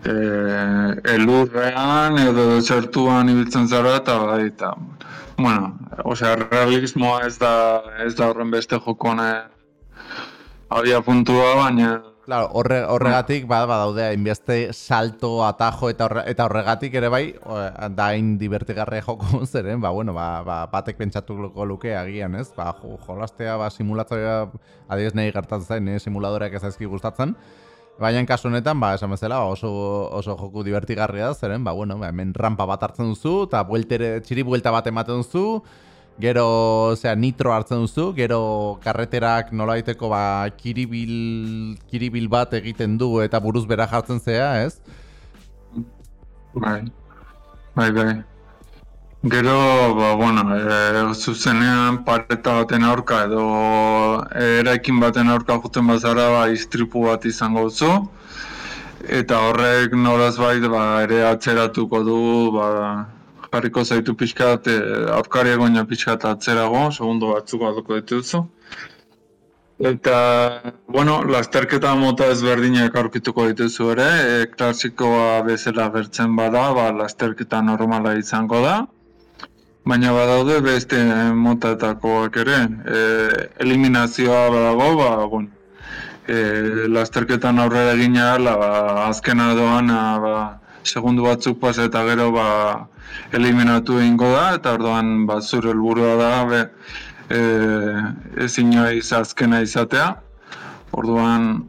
eh, elurrean edo zertuan ibiltzen zara eta bai, eta bueno, osea, realismoa ez da ez da horren beste jokoan abia puntua, baina Claro, horre, horregatik bada badaude hainbeste salto, atajo eta eta horregatik ere bai da hain divertigarria joko zeren, ba bueno, ba, ba batek pentsatuko luke agian, ez? Ba jolastea ba simulatzaia adibes nei gertatzen zain, eh, simuladoreak ez zaizki gustatzen. Baina kasu honetan, ba, esan bezala, oso, oso joku divertigarria da, zeren, ba, bueno, ba, hemen rampa bat hartzen duzu, eta bueltere, txiri buelta bat ematen duzu, gero, osea, nitro hartzen duzu, gero karreterak nola daiteko, ba, kiribil, kiribil bat egiten du, eta buruz bera jartzen zea, ez? Bai, bai, bai. Gero, ba, bueno, e, zuzenean pareta baten aurka edo eraikin baten aurka juten bazara ba, istripu bat izango duzu. Eta horrek noraz bai ba, ere atzeratuko du, ba, jarriko zaitu pixkat, e, aurkari egoina pixkat atzerago, segundo batzuk alduko dituzu. Eta, bueno, lasterketa mota ezberdinak aurkituko dituzu ere, e, klasikoa bezala bertzen bada, ba, lasterketa normala izango da. Baina badaude beste motatakoak ere, e, eliminazioa badago, ba, bon, e, lasterketan aurrera egina ba, azkena doan, ba, segundu batzuk pas eta gero ba, eliminatu egingo da, eta orduan ba, zure helburua da, be, e, ezin azkena izatea. Orduan,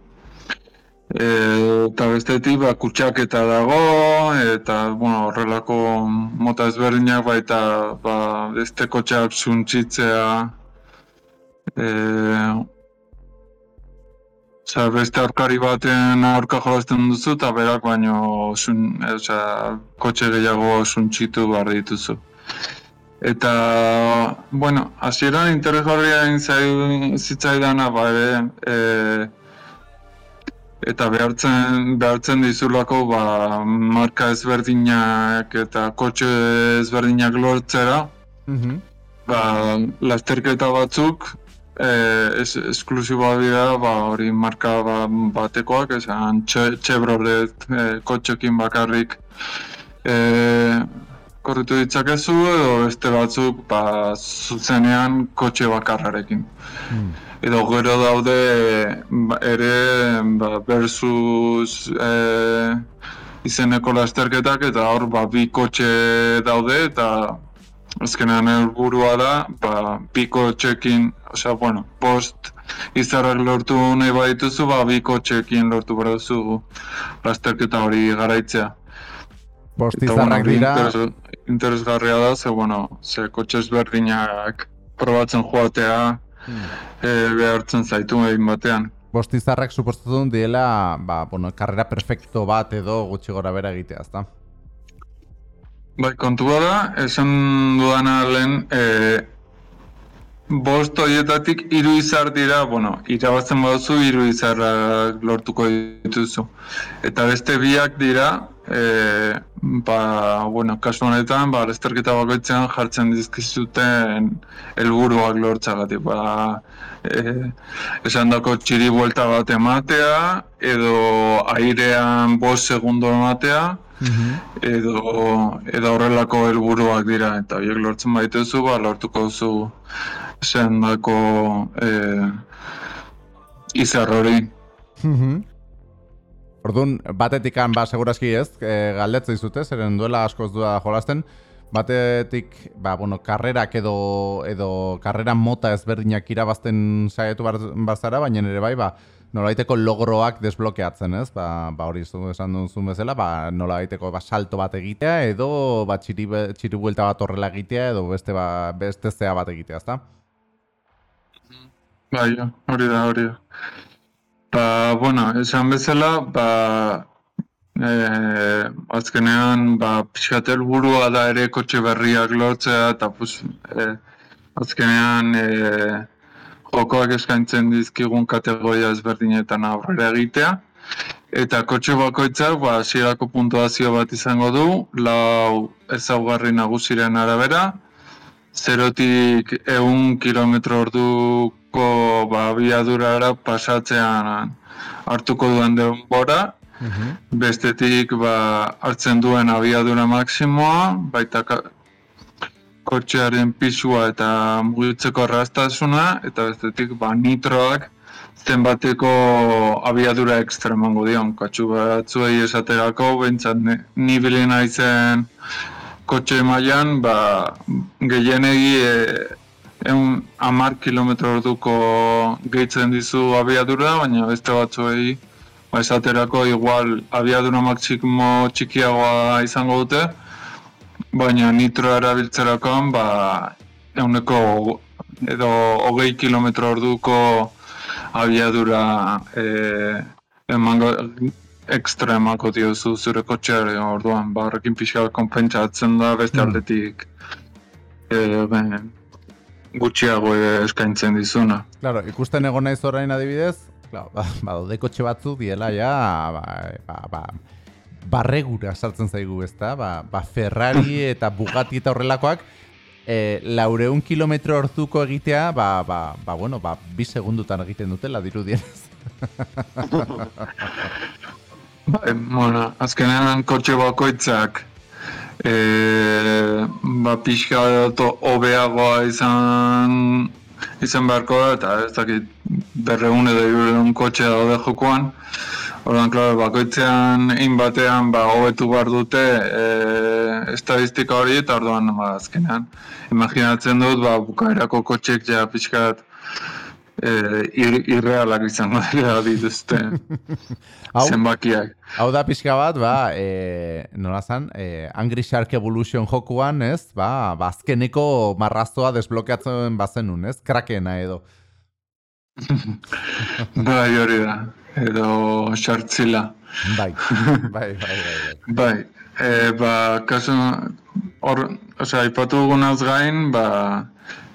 eta bestetik ba, kutsaketa dago eta bueno, horrelako mota ezberdinak baita ba, beste kotxeak suntzitzea e, Osa, beste aurkari baten aurka jolazten duzu, eta berak baino sun, osa, kotxe gehiago suntxitu behar dituzu. Eta, bueno, hasieran interesgarria egin zitzaidana, ba, ere, e, eta behartzen, behartzen dizulako, ba, marka ezberdinak eta kotxe ezberdinak lortzera, mm ba, lasterketa batzuk, eh, es, esklusiboa dira, ba, hori marka ba, batekoak, esan Chevrolet eh, kotxekin bakarrik eh, korritu ditzakezu, edo beste batzuk ba, zuzenean kotxe bakarrarekin. Hmm. Edo gero daude ba, ere ba, versus eh, izeneko lasterketak eta hor ba, bi kotxe daude eta azkenean helburua da, ba, piko txekin, osea, bueno, post izarrak lortu nahi badituzu, ba, biko txekin lortu duzu lasterketa hori garaitzea. Post izarrak dira... Interes, interesgarria da, ze, bueno, ze kotxe ezberdinak probatzen joatea, hmm. e, behartzen zaitu egin batean. Bost izarrak suposatu diela, ba, bueno, karrera perfecto bat edo gutxi gora bera egitea, ezta? Bai, kontua da, esan dudana lehen, e, bost horietatik hiru izar dira, bueno, irabazten baduzu hiru izarrak lortuko dituzu. Eta beste biak dira, e, ba, bueno, kasu honetan, ba, lesterketa bakoitzean jartzen dizkizuten helburuak lortzagatik. Ba, e, esan dako txiri buelta bat ematea, edo airean bost segundo ematea, Mhm. edo edo horrelako helburuak dira eta horiek lortzen baituzu ba lortuko duzu sendako eh izar hori. Ordun batetikan ba segurazki ez, e, galdetzen dizute, zeren duela askoz dua jolasten. Batetik, ba, bueno, karrerak edo, edo karrera mota ezberdinak irabazten saietu barzara, baina ere bai, ba, nolaiteko logroak desblokeatzen, ez? Ba, ba hori zu esan duzu bezala, ba nolaiteko ba salto bat egitea edo ba txiri txiri bat horrela egitea edo beste ba beste zea bat egitea, ezta? Bai, hori da, hori da. Ba, bueno, esan bezala, ba eh azkenean ba pixkatel burua da ere kotxe berriak lortzea eta pues eh azkenean eh jokoak eskaintzen dizkigun kategoria ezberdinetan aurrera egitea. Eta kotxe bakoitzak, ba, hasierako puntuazio bat izango du, lau ezaugarri nagusiren arabera, zerotik egun kilometro orduko ba, biadurara pasatzean hartuko duen denbora, mhm. Bestetik ba, hartzen duen abiadura maksimoa, baita kotxearen pisua eta mugitzeko arrastasuna, eta bestetik ba, nitroak zenbateko abiadura ekstremango dion. Katsu batzuei esaterako, bentsat ni bilina izen kotxe mailan, ba, gehienegi e, egun amar kilometro orduko gehitzen dizu abiadura, baina beste batzuei ba, esaterako igual abiadura maksimo txikiagoa izango dute, baina nitro erabiltzerakoan ba euneko edo hogei kilometro orduko abiadura e, emango ekstremako diozu zure kotxeare orduan, ba horrekin pixka konpentsatzen da beste mm. aldetik e, ben, gutxiago eskaintzen dizuna. Claro, ikusten egon naiz orain adibidez, claro, ba, ba, kotxe batzu diela ja, ba, ba, ba, barregura sartzen zaigu, ezta? Ba, ba Ferrari eta Bugatti eta horrelakoak e, laureun kilometro orzuko egitea, ba, ba, ba, bueno, ba, bi segundutan egiten dutela dirudienez. ba, bueno, azkenean kotxe bakoitzak e, ba, pixka dato obeagoa izan izan beharko da, eta ez dakit berreun edo irureun kotxe daude jokoan. Orduan, klaro, bakoitzean egin batean ba, hobetu behar dute e, estadistika hori eta orduan ba, azkenean. Imaginatzen dut, ba, bukaerako kotxek ja pixkat e, ir, irrealak izango dira dituzte zenbakiak. Hau da pixka bat, ba, e, nola zan, e, Angry Shark Evolution jokuan, ez? Ba, ba azkeneko marrazoa desblokeatzen bazenun, ez? Krakena edo. bai, hori da. Edo xartzila. Bai, bai, bai, bai. Bai, bai e, ba, kasu, hor, osea, ipatu dugunaz gain, ba,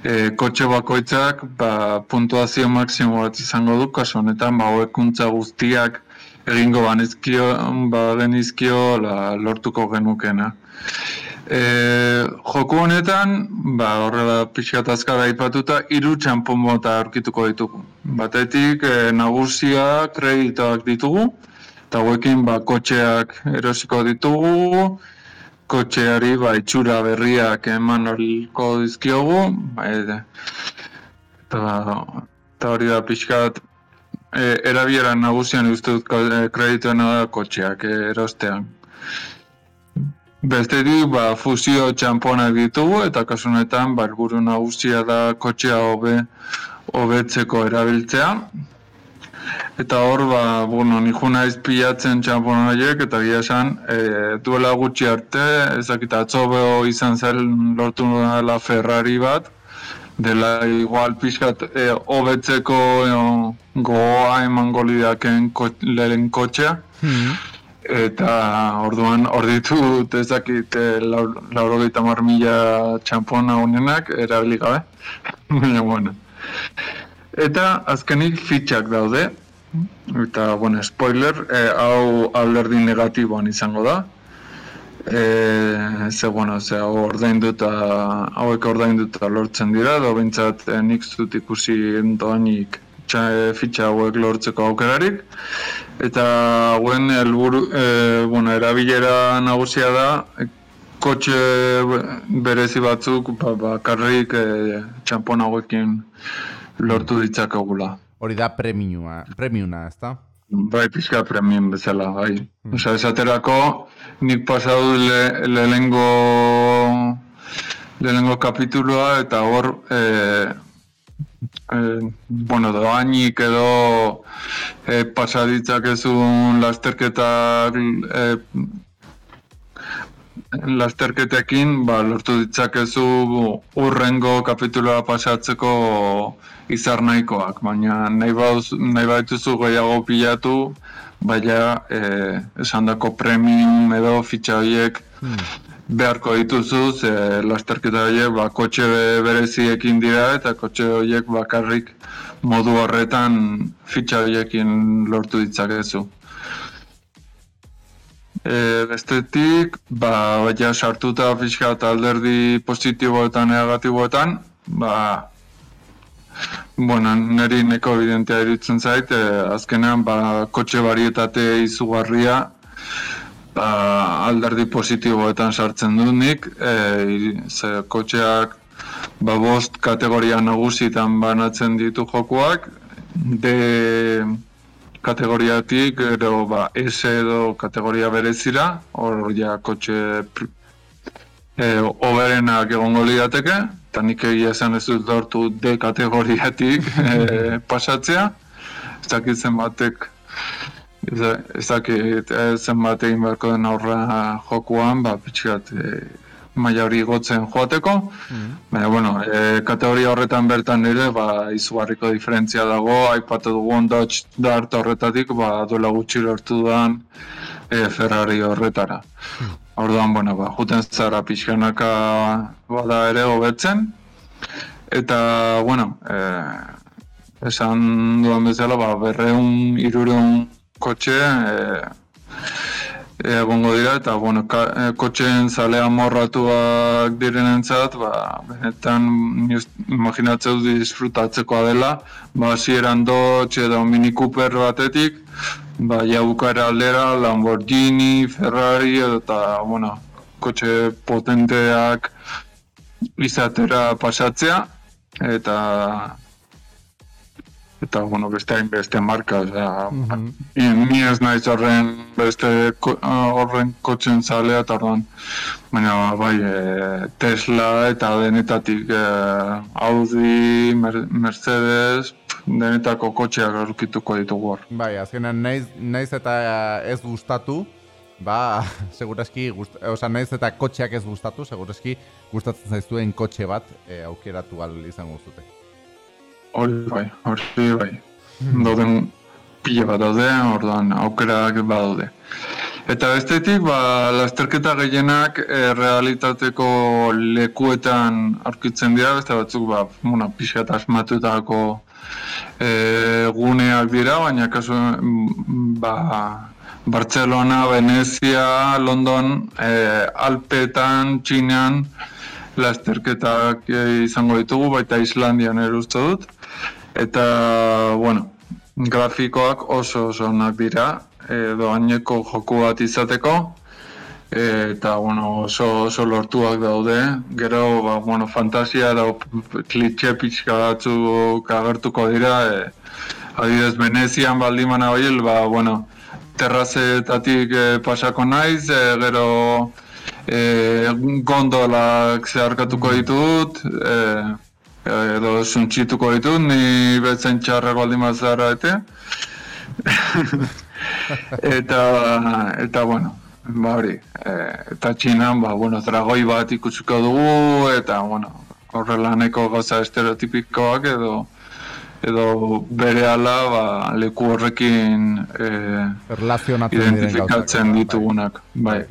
e, kotxe bakoitzak, ba, puntuazio maksimo bat izango du, kasu honetan, ba, hoekuntza guztiak egingo banizkio, ba, genizkio, la, lortuko genukena. E, joku honetan, ba, horrela pixkat azkara ipatuta, iru txampon mota aurkituko ditugu. Batetik, e, nagusia kreditoak ditugu, eta hauekin ba, kotxeak erosiko ditugu, kotxeari ba, itxura berriak eman horiko dizkiogu, ba, eta, hori da pixkat, e, erabiera nagusian uste dut e, kredituen da kotxeak e, erostean. Bestetik, ba, fusio txamponak ditugu eta kasunetan, ba, nagusia da kotxea hobe hobetzeko erabiltzea. Eta hor, ba, bueno, nijo naiz pilatzen txampon horiek, eta gira esan, e, duela gutxi arte, ezakita atzo beho izan zen lortu dela Ferrari bat, dela igual pixkat e, hobetzeko e, goa eman golidaken ko, lehen kotxea. Hmm. Eta orduan hor ditut ezakit e, lauro gaita marmila txampona honenak, erabili gabe. Baina, bueno. Eta azkenik fitxak daude, Eta, bueno, spoiler, eh, hau alderdi negatiboan izango da. E, ze, bueno, ze, hau ordain duta, hauek ordain duta lortzen dira, da bintzat eh, nik zut ikusi entoanik txa, e, fitxa hauek lortzeko aukerarik. Eta hauen helburu, e, bueno, erabilera nagusia da, kotxe berezi batzuk, ba, ba karrik e, txampon hauekin lortu ditzakagula. Hori da premiuma, premiuna, ez da? Bai, pixka premium bezala, bai. Mm. Osa, esaterako, nik pasadu le, lehengo lehengo kapituloa eta hor e, e, bueno, doainik edo e, pasaditzak ezun lasterketak e, lasterketekin, ba, lortu ditzakezu urrengo kapituloa pasatzeko izar nahikoak, baina nahi, bauz, nahi baituzu gehiago pilatu, baina e, esan dako premium edo fitxa horiek hmm. beharko dituzu, ze lasterketa horiek ba, kotxe bereziekin dira eta kotxe horiek bakarrik modu horretan fitxa horiekin lortu ditzakezu. E, bestetik, ba, baina sartuta fiska alderdi positiboetan negatiboetan, ba, Bueno, niri neko evidentea eritzen zait, e, azkenean ba, kotxe barietate izugarria ba, alderdi positiboetan sartzen dut nik, e, ze kotxeak ba, bost kategoria nagusitan banatzen ditu jokuak, D kategoriatik, ero ba, S edo kategoria berezira, hor ja kotxe e, oberenak egongo lidateke, eta nik egia esan ez dut dortu D kategoriatik e, pasatzea, ez dakit zen batek, ez dakit zen batek inbarko den aurra jokuan, ba, pitxikat, e, maila hori gotzen joateko, mm baina, bueno, e, kategoria horretan bertan ere, ba, izugarriko diferentzia dago, aipatu dugun Dodge Dart horretatik, ba, duela gutxi lortu duan e, Ferrari horretara. Mm Orduan, bueno, ba, juten zara pixkanaka bada ere hobetzen. Eta, bueno, e, esan duan bezala, ba, berreun, irureun kotxe e, egongo dira, eta, bueno, ka, e, kotxeen zalea morratuak direnentzat, ba, benetan, imaginatzeu disfrutatzekoa dela, ba, zieran dotxe edo Mini Cooper batetik, ba, jaukara aldera, Lamborghini, Ferrari, eta, bueno, kotxe potenteak izatera pasatzea, eta eta bueno, beste hain beste marka, osea, mm ni ez naiz horren beste horren kotxen zalea, eta orduan, baina bai, e, Tesla eta denetatik e, Audi, Mercedes, denetako kotxeak aurkituko ditugu hor. Bai, azkenean naiz, naiz eta ez gustatu, ba, segurazki, gust, oza, naiz eta kotxeak ez gustatu, segurazki gustatzen zaizuen kotxe bat e, aukeratu al izango zute. Hori bai, hori bai. Mm. Dauden pila bat daude, orduan aukerak badaude. Eta bestetik, ba, lasterketa gehienak e, realitateko lekuetan aurkitzen dira, beste batzuk, ba, muna, pixka eta asmatutako e, guneak dira, baina kasu, ba, Barcelona, Venezia, London, e, Alpetan, Txinean, lasterketak izango ditugu, baita Islandian ere uste dut. Eta, bueno, grafikoak oso oso onak dira, edo haineko joku bat izateko eta bueno, oso, oso lortuak daude gero ba, bueno, fantasia edo klitxe pixka batzuk agertuko dira e, adidez Venezian baldiman abil ba, bueno, terrazetatik e, pasako naiz e, gero e, gondolak zeharkatuko mm. ditut e, edo suntxituko ditut ni betzen txarra baldimaz zara eta eta, eta bueno, ba hori, e, eta txinan, ba, bueno, dragoi bat ikusiko dugu, eta, bueno, horrela neko goza estereotipikoak edo, edo bere ala, ba, leku horrekin e, identifikatzen ditugunak, bai.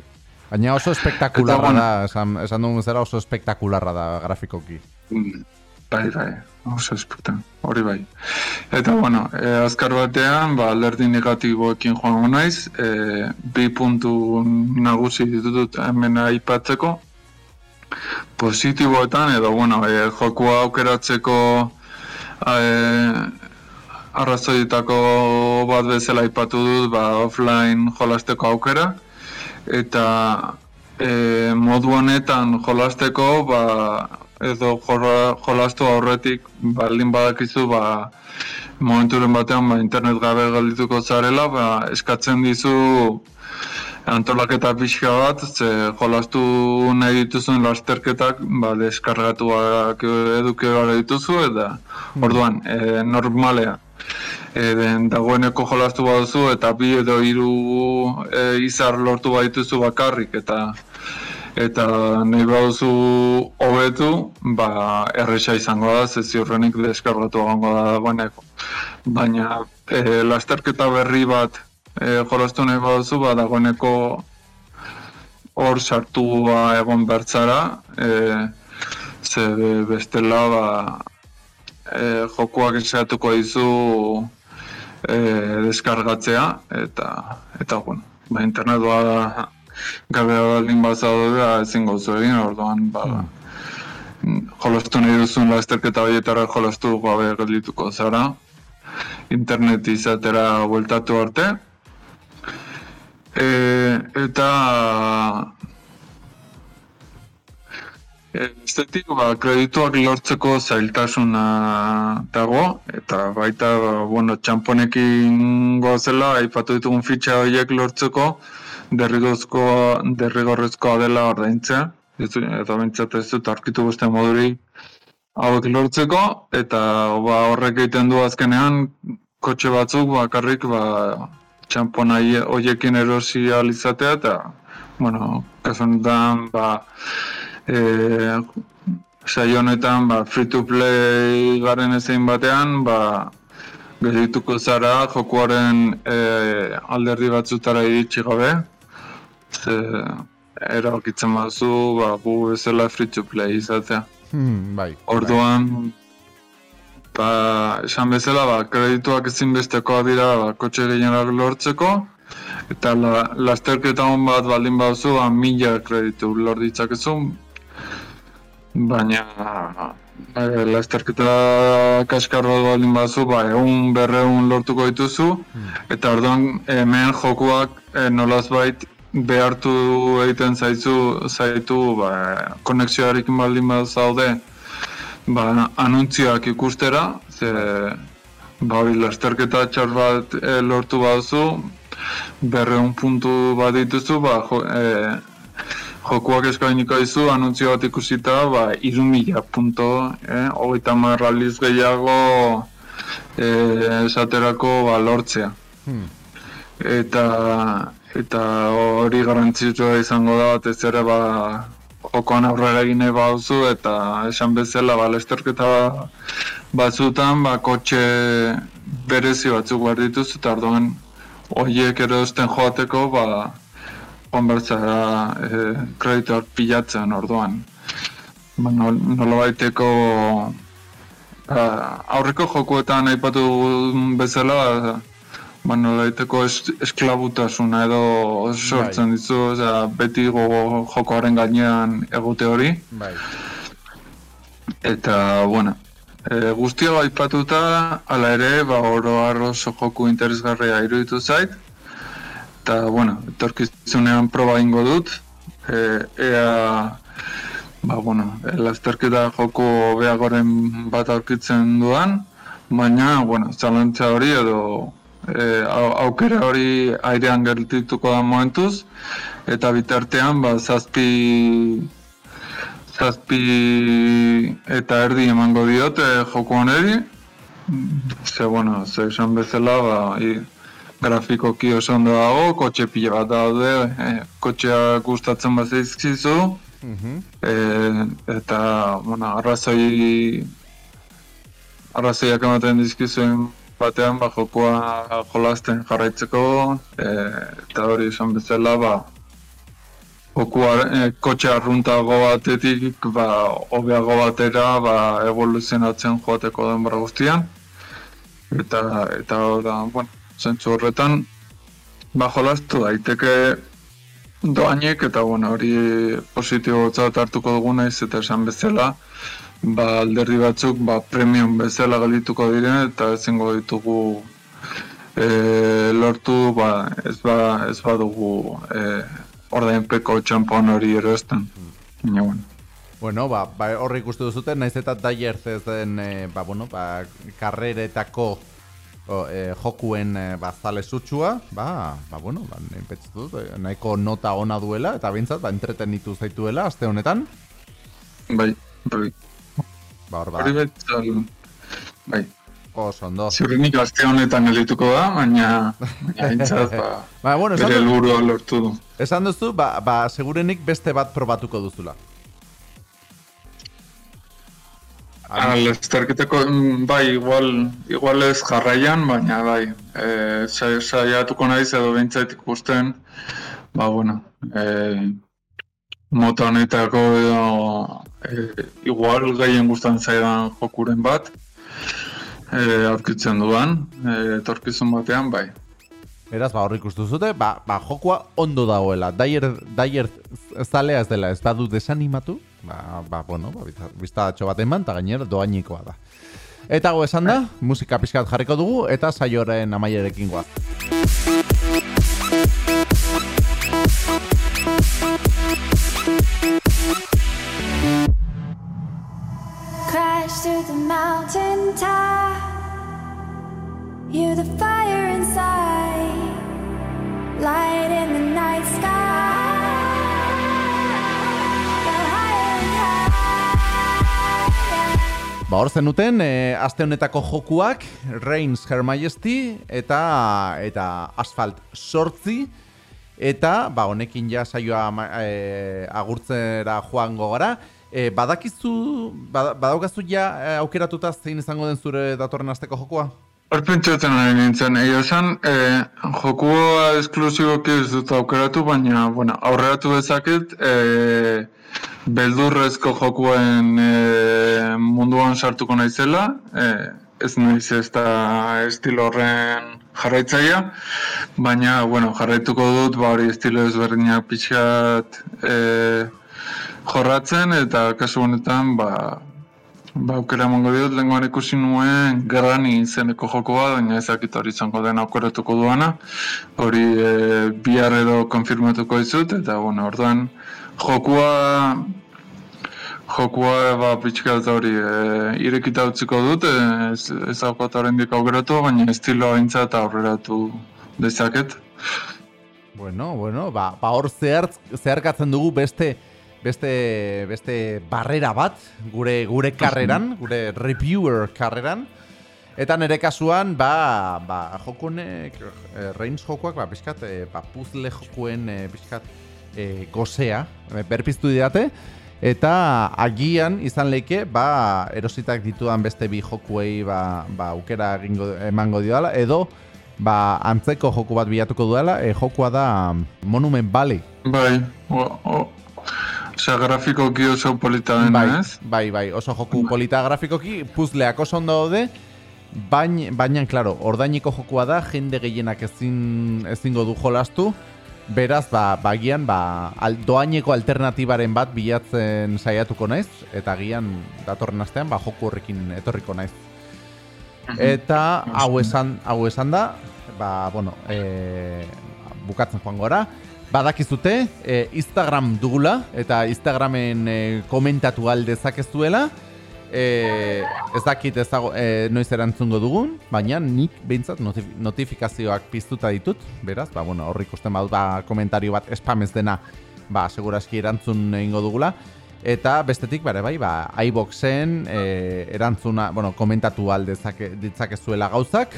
Baina oso espektakularra da, esan, esan dugun zera oso espektakularra da grafikoki. Mm, bai, bai, oso espektan, hori bai. Eta, bueno, e, azkar batean, ba, alderdi negatiboekin joan naiz, e, bi puntu nagusi ditut hemen aipatzeko, positiboetan, edo, bueno, e, jokua aukeratzeko e, arrazoitako bat bezala aipatu dut, ba, offline jolasteko aukera, eta e, modu honetan jolasteko, ba, edo jolastu aurretik baldin badakizu ba momenturen batean ba, internet gabe galdituko zarela ba, eskatzen dizu antolaketa pixka bat ze jolastu nahi dituzun lasterketak ba, deskargatuak eduke gara dituzu eta hmm. orduan e, normalea e, den dagoeneko jolastu baduzu eta bi edo hiru e, izar lortu badituzu bakarrik eta eta nahi baduzu hobetu, ba, erresa izango da, ze ziurrenik deskargatu egongo da dagoeneko. Baina e, lasterketa berri bat e, jolastu nahi baduzu, ba, dagoeneko hor sartu ba, egon bertzara, e, ze bestela ba, e, jokuak esatuko dizu e, deskargatzea, eta, eta bueno, ba, internetua da, gabe baldin bazaude da ezin gauzu egin, orduan ba, hmm. jolastu nahi duzun lasterketa horietara jolastu gabe geldituko zara. Internet izatera bueltatu arte. E, eta Estetik, ba, kredituak lortzeko zailtasuna dago, eta baita, bueno, txamponekin gozela, aipatu ditugun fitxa horiek lortzeko, derrigozko derrigorrezkoa dela ordaintzea. Eta bentsat ez dut aurkitu beste moduri hauek lortzeko. Eta ba, horrek egiten du azkenean kotxe batzuk bakarrik ba, txampona hoiekin erosi alizatea eta bueno, kasunetan ba, e, saio honetan ba, free to play garen ezein batean ba, Gedituko zara jokuaren e, alderdi batzutara iritsi gabe, erabakitzen bazu, ba, gu bezala free to play izatea. Hmm, bai. Orduan, ba, esan bezala, ba, kredituak ezin bestekoa dira, ba, kotxe gehienak lortzeko, eta la, lasterketa hon bat baldin baduzu, ba, mila kreditu lor ditzakezu, baina, ba, lasterketa kaskar bat baldin baduzu, ba, egun berreun lortuko dituzu, hmm. eta orduan, hemen jokuak e, nolaz bait behartu egiten zaizu zaitu ba, konexioarekin baldin bat zaude ba, anuntzioak ikustera ze ba, hori lasterketa txar bat e, lortu baduzu berreun puntu bat dituzu ba, jo, e, jokuak eskainiko dizu anuntzio bat ikusita ba, iru mila punto e, hogeita marraliz gehiago e, esaterako ba, lortzea hmm. eta eta hori garrantzitsua izango da batez ere ba jokoan aurrera egin nahi bauzu eta esan bezala ba, lesterketa batzutan ba, kotxe berezi batzuk behar dituz eta orduan horiek erosten joateko ba, onbertzara e, kredituak pilatzen orduan. Ba, nola baiteko ba, aurreko jokuetan aipatu bezala ba, nolaiteko es, esklabutasuna edo sortzen bai. dizu, oza, beti gogo jokoaren gainean egote hori. Bai. Eta, bueno, e, guztia baipatuta, ala ere, ba, oro arrozo joku interesgarria iruditu zait. Eta, bueno, etorkizunean proba ingo dut. E, ea, ba, bueno, elazterketa joko beagoren bat aurkitzen duan. Baina, bueno, zalantza hori edo e, aukera hori airean gertituko da momentuz eta bitartean ba, zazpi zazpi eta erdi emango diote e, joko honeri ze bueno, ze esan bezala ba, i, grafikoki oso ondo dago, kotxe pila bat daude, e, kotxea gustatzen bat zeizkizu, mhm. e, eta, bueno, arrazoi, arrazoiak ematen dizkizuen batean ba, jokoa jolasten jarraitzeko e, eta hori izan bezala ba, jokoa e, kotxe arruntago batetik ba, obeago batera ba, evoluzionatzen joateko denbora guztian. Eta eta da, bueno, zentzu horretan ba, jolastu daiteke doainek eta bueno, hori positibo hartuko duguna ez eta esan bezala ba, alderdi batzuk ba, premium bezala galituko diren eta ezingo ditugu e, lortu ba, ez, ba, ez badugu e, ordainpeko txampon hori erosten. Mm. bueno. Bueno, ba, ba, horri ikustu duzuten, naiz eta daier ez den, e, ba, bueno, ba, karreretako o, e, jokuen e, ba, zale zutxua, ba, ba, bueno, ba, dut, nahiko nota ona duela, eta bintzat, ba, entretenitu zaituela, aste honetan. Bai, bai. Ba, hor ba. bai. Oso, ondo. Ziurrenik azte honetan elituko da, baina, baina ba, ba bueno, bere elburu lortu du. Esan duzu, ba, ba, segurenik beste bat probatuko duzula. Alesterketeko, mm, bai, igual, igual ez jarraian, baina bai, e, saiatuko nahi edo bintzaitik ikusten, ba, bueno, e, mota honetako edo e, igual gehien gustan zaidan jokuren bat e, aurkitzen duan, e, etorkizun batean bai. Beraz, ba, horrik ustu zute, ba, ba, jokua ondo dagoela. Daier, daier zalea ez dela, ez badu desanimatu, ba, ba, bueno, ba, bizta atxo bat eman, eta gainer doainikoa da. Eta go esan da, musika pixkat jarriko dugu, eta saioren amaierekin goaz. Top You're the fire inside. Light in the night sky. Ba hor zenuten, e, aste honetako jokuak, Reigns Her Majesty eta eta Asphalt sortzi eta ba honekin ja saioa e, agurtzera joango gara. E, badakizu, badaukazu ja e, aukeratuta zein izango den zure datorren asteko jokoa? Horpentsatzen ari nintzen, egia esan, e, jokua esklusiboki ez dut aukeratu, baina bueno, aurreratu dezaket, e, beldurrezko jokuen e, munduan sartuko naizela, e, ez naiz ez da estilo horren jarraitzaia, baina, bueno, jarraituko dut, ba hori estilo ezberdinak pixat e, jorratzen, eta kasu honetan, ba, ba aukera emango diot, lenguan ikusi nuen grani izeneko jokoa, baina ezakit hori izango den aukeratuko duana, hori e, bihar edo konfirmatuko izut, eta, bueno, orduan, jokua jokua ba, pixka eta hori e, irekita utziko dut, e, ez, ez haukot horrendik aukeratu, baina estilo haintza eta aurreratu dezaket. Bueno, bueno, ba, ba hor zehartz, zeharkatzen dugu beste beste beste barrera bat gure gure karreran, gure reviewer karreran. Eta nere kasuan, ba, ba jokunek, e, Reigns jokuak, ba, pixkat, e, ba, puzzle jokuen, e, pixkat, e, gozea, berpiztu didate, eta agian izan leike, ba, erositak ditudan beste bi jokuei ba, ba, ukera egingo, emango dioala, edo ba, antzeko joku bat bilatuko duela, e, jokua da Monument Valley. Bai, Osea, grafikoki oso polita dena, bai, ez? Bai, bai, oso joku polita grafikoki, puzleak oso ondo daude, baina, baina, klaro, ordainiko jokua da, jende gehienak ezin, ezingo du jolastu, beraz, ba, bagian, ba, al, doaineko alternatibaren bat bilatzen saiatuko naiz, eta gian datorren astean, ba, joku horrekin etorriko naiz. Eta hau esan, hau esan da, ba, bueno, e, bukatzen joan gora, badakizute, e, Instagram dugula, eta Instagramen e, komentatu aldezakezuela, e, ez dakit ez dago, e, noiz erantzungo dugun, baina nik behintzat notif notifikazioak piztuta ditut, beraz, ba, bueno, horrik ikusten badut, ba, komentario bat spamez dena, ba, seguraski erantzun egingo dugula, eta bestetik, bare bai, ba, iBoxen e, erantzuna, bueno, komentatu aldezake ditzakezuela gauzak,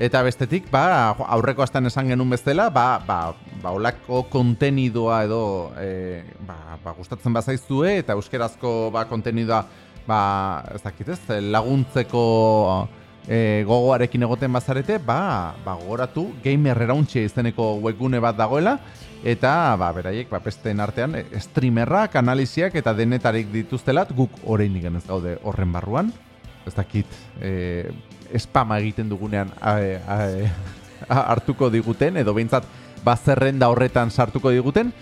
Eta bestetik, ba, aurreko astean esan genuen bezala, ba, ba, ba olako kontenidua edo e, ba, ba, gustatzen bazaizue eta euskerazko ba, kontenidua ba, ez dakit ez, laguntzeko e, gogoarekin egoten bazarete, ba, ba gogoratu gamer erauntxe izeneko webgune bat dagoela, eta ba, beraiek, ba, pesten artean, e, streamerrak, analiziak eta denetarik dituztelat, guk orain ez gaude horren barruan, ez dakit, e, espama egiten dugunean hartuko diguten, edo behintzat, bazerrenda horretan sartuko diguten,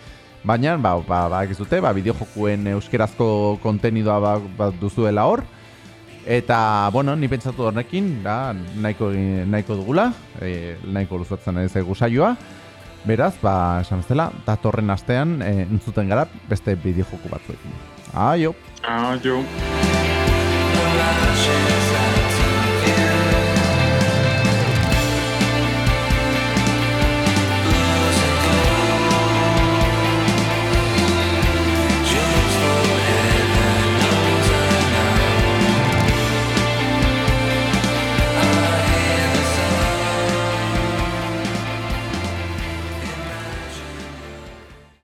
Baina, ba, ba, ba, egizute, ba, bideojokuen euskerazko kontenidoa ba, ba, duzuela hor. Eta, bueno, ni pentsatu horrekin, da, nahiko, nahiko dugula, e, nahiko luzatzen ez egu saioa. Beraz, ba, esan zela, datorren astean, e, entzuten gara, beste bideojoku batzuekin. Aio! Aio! Aio!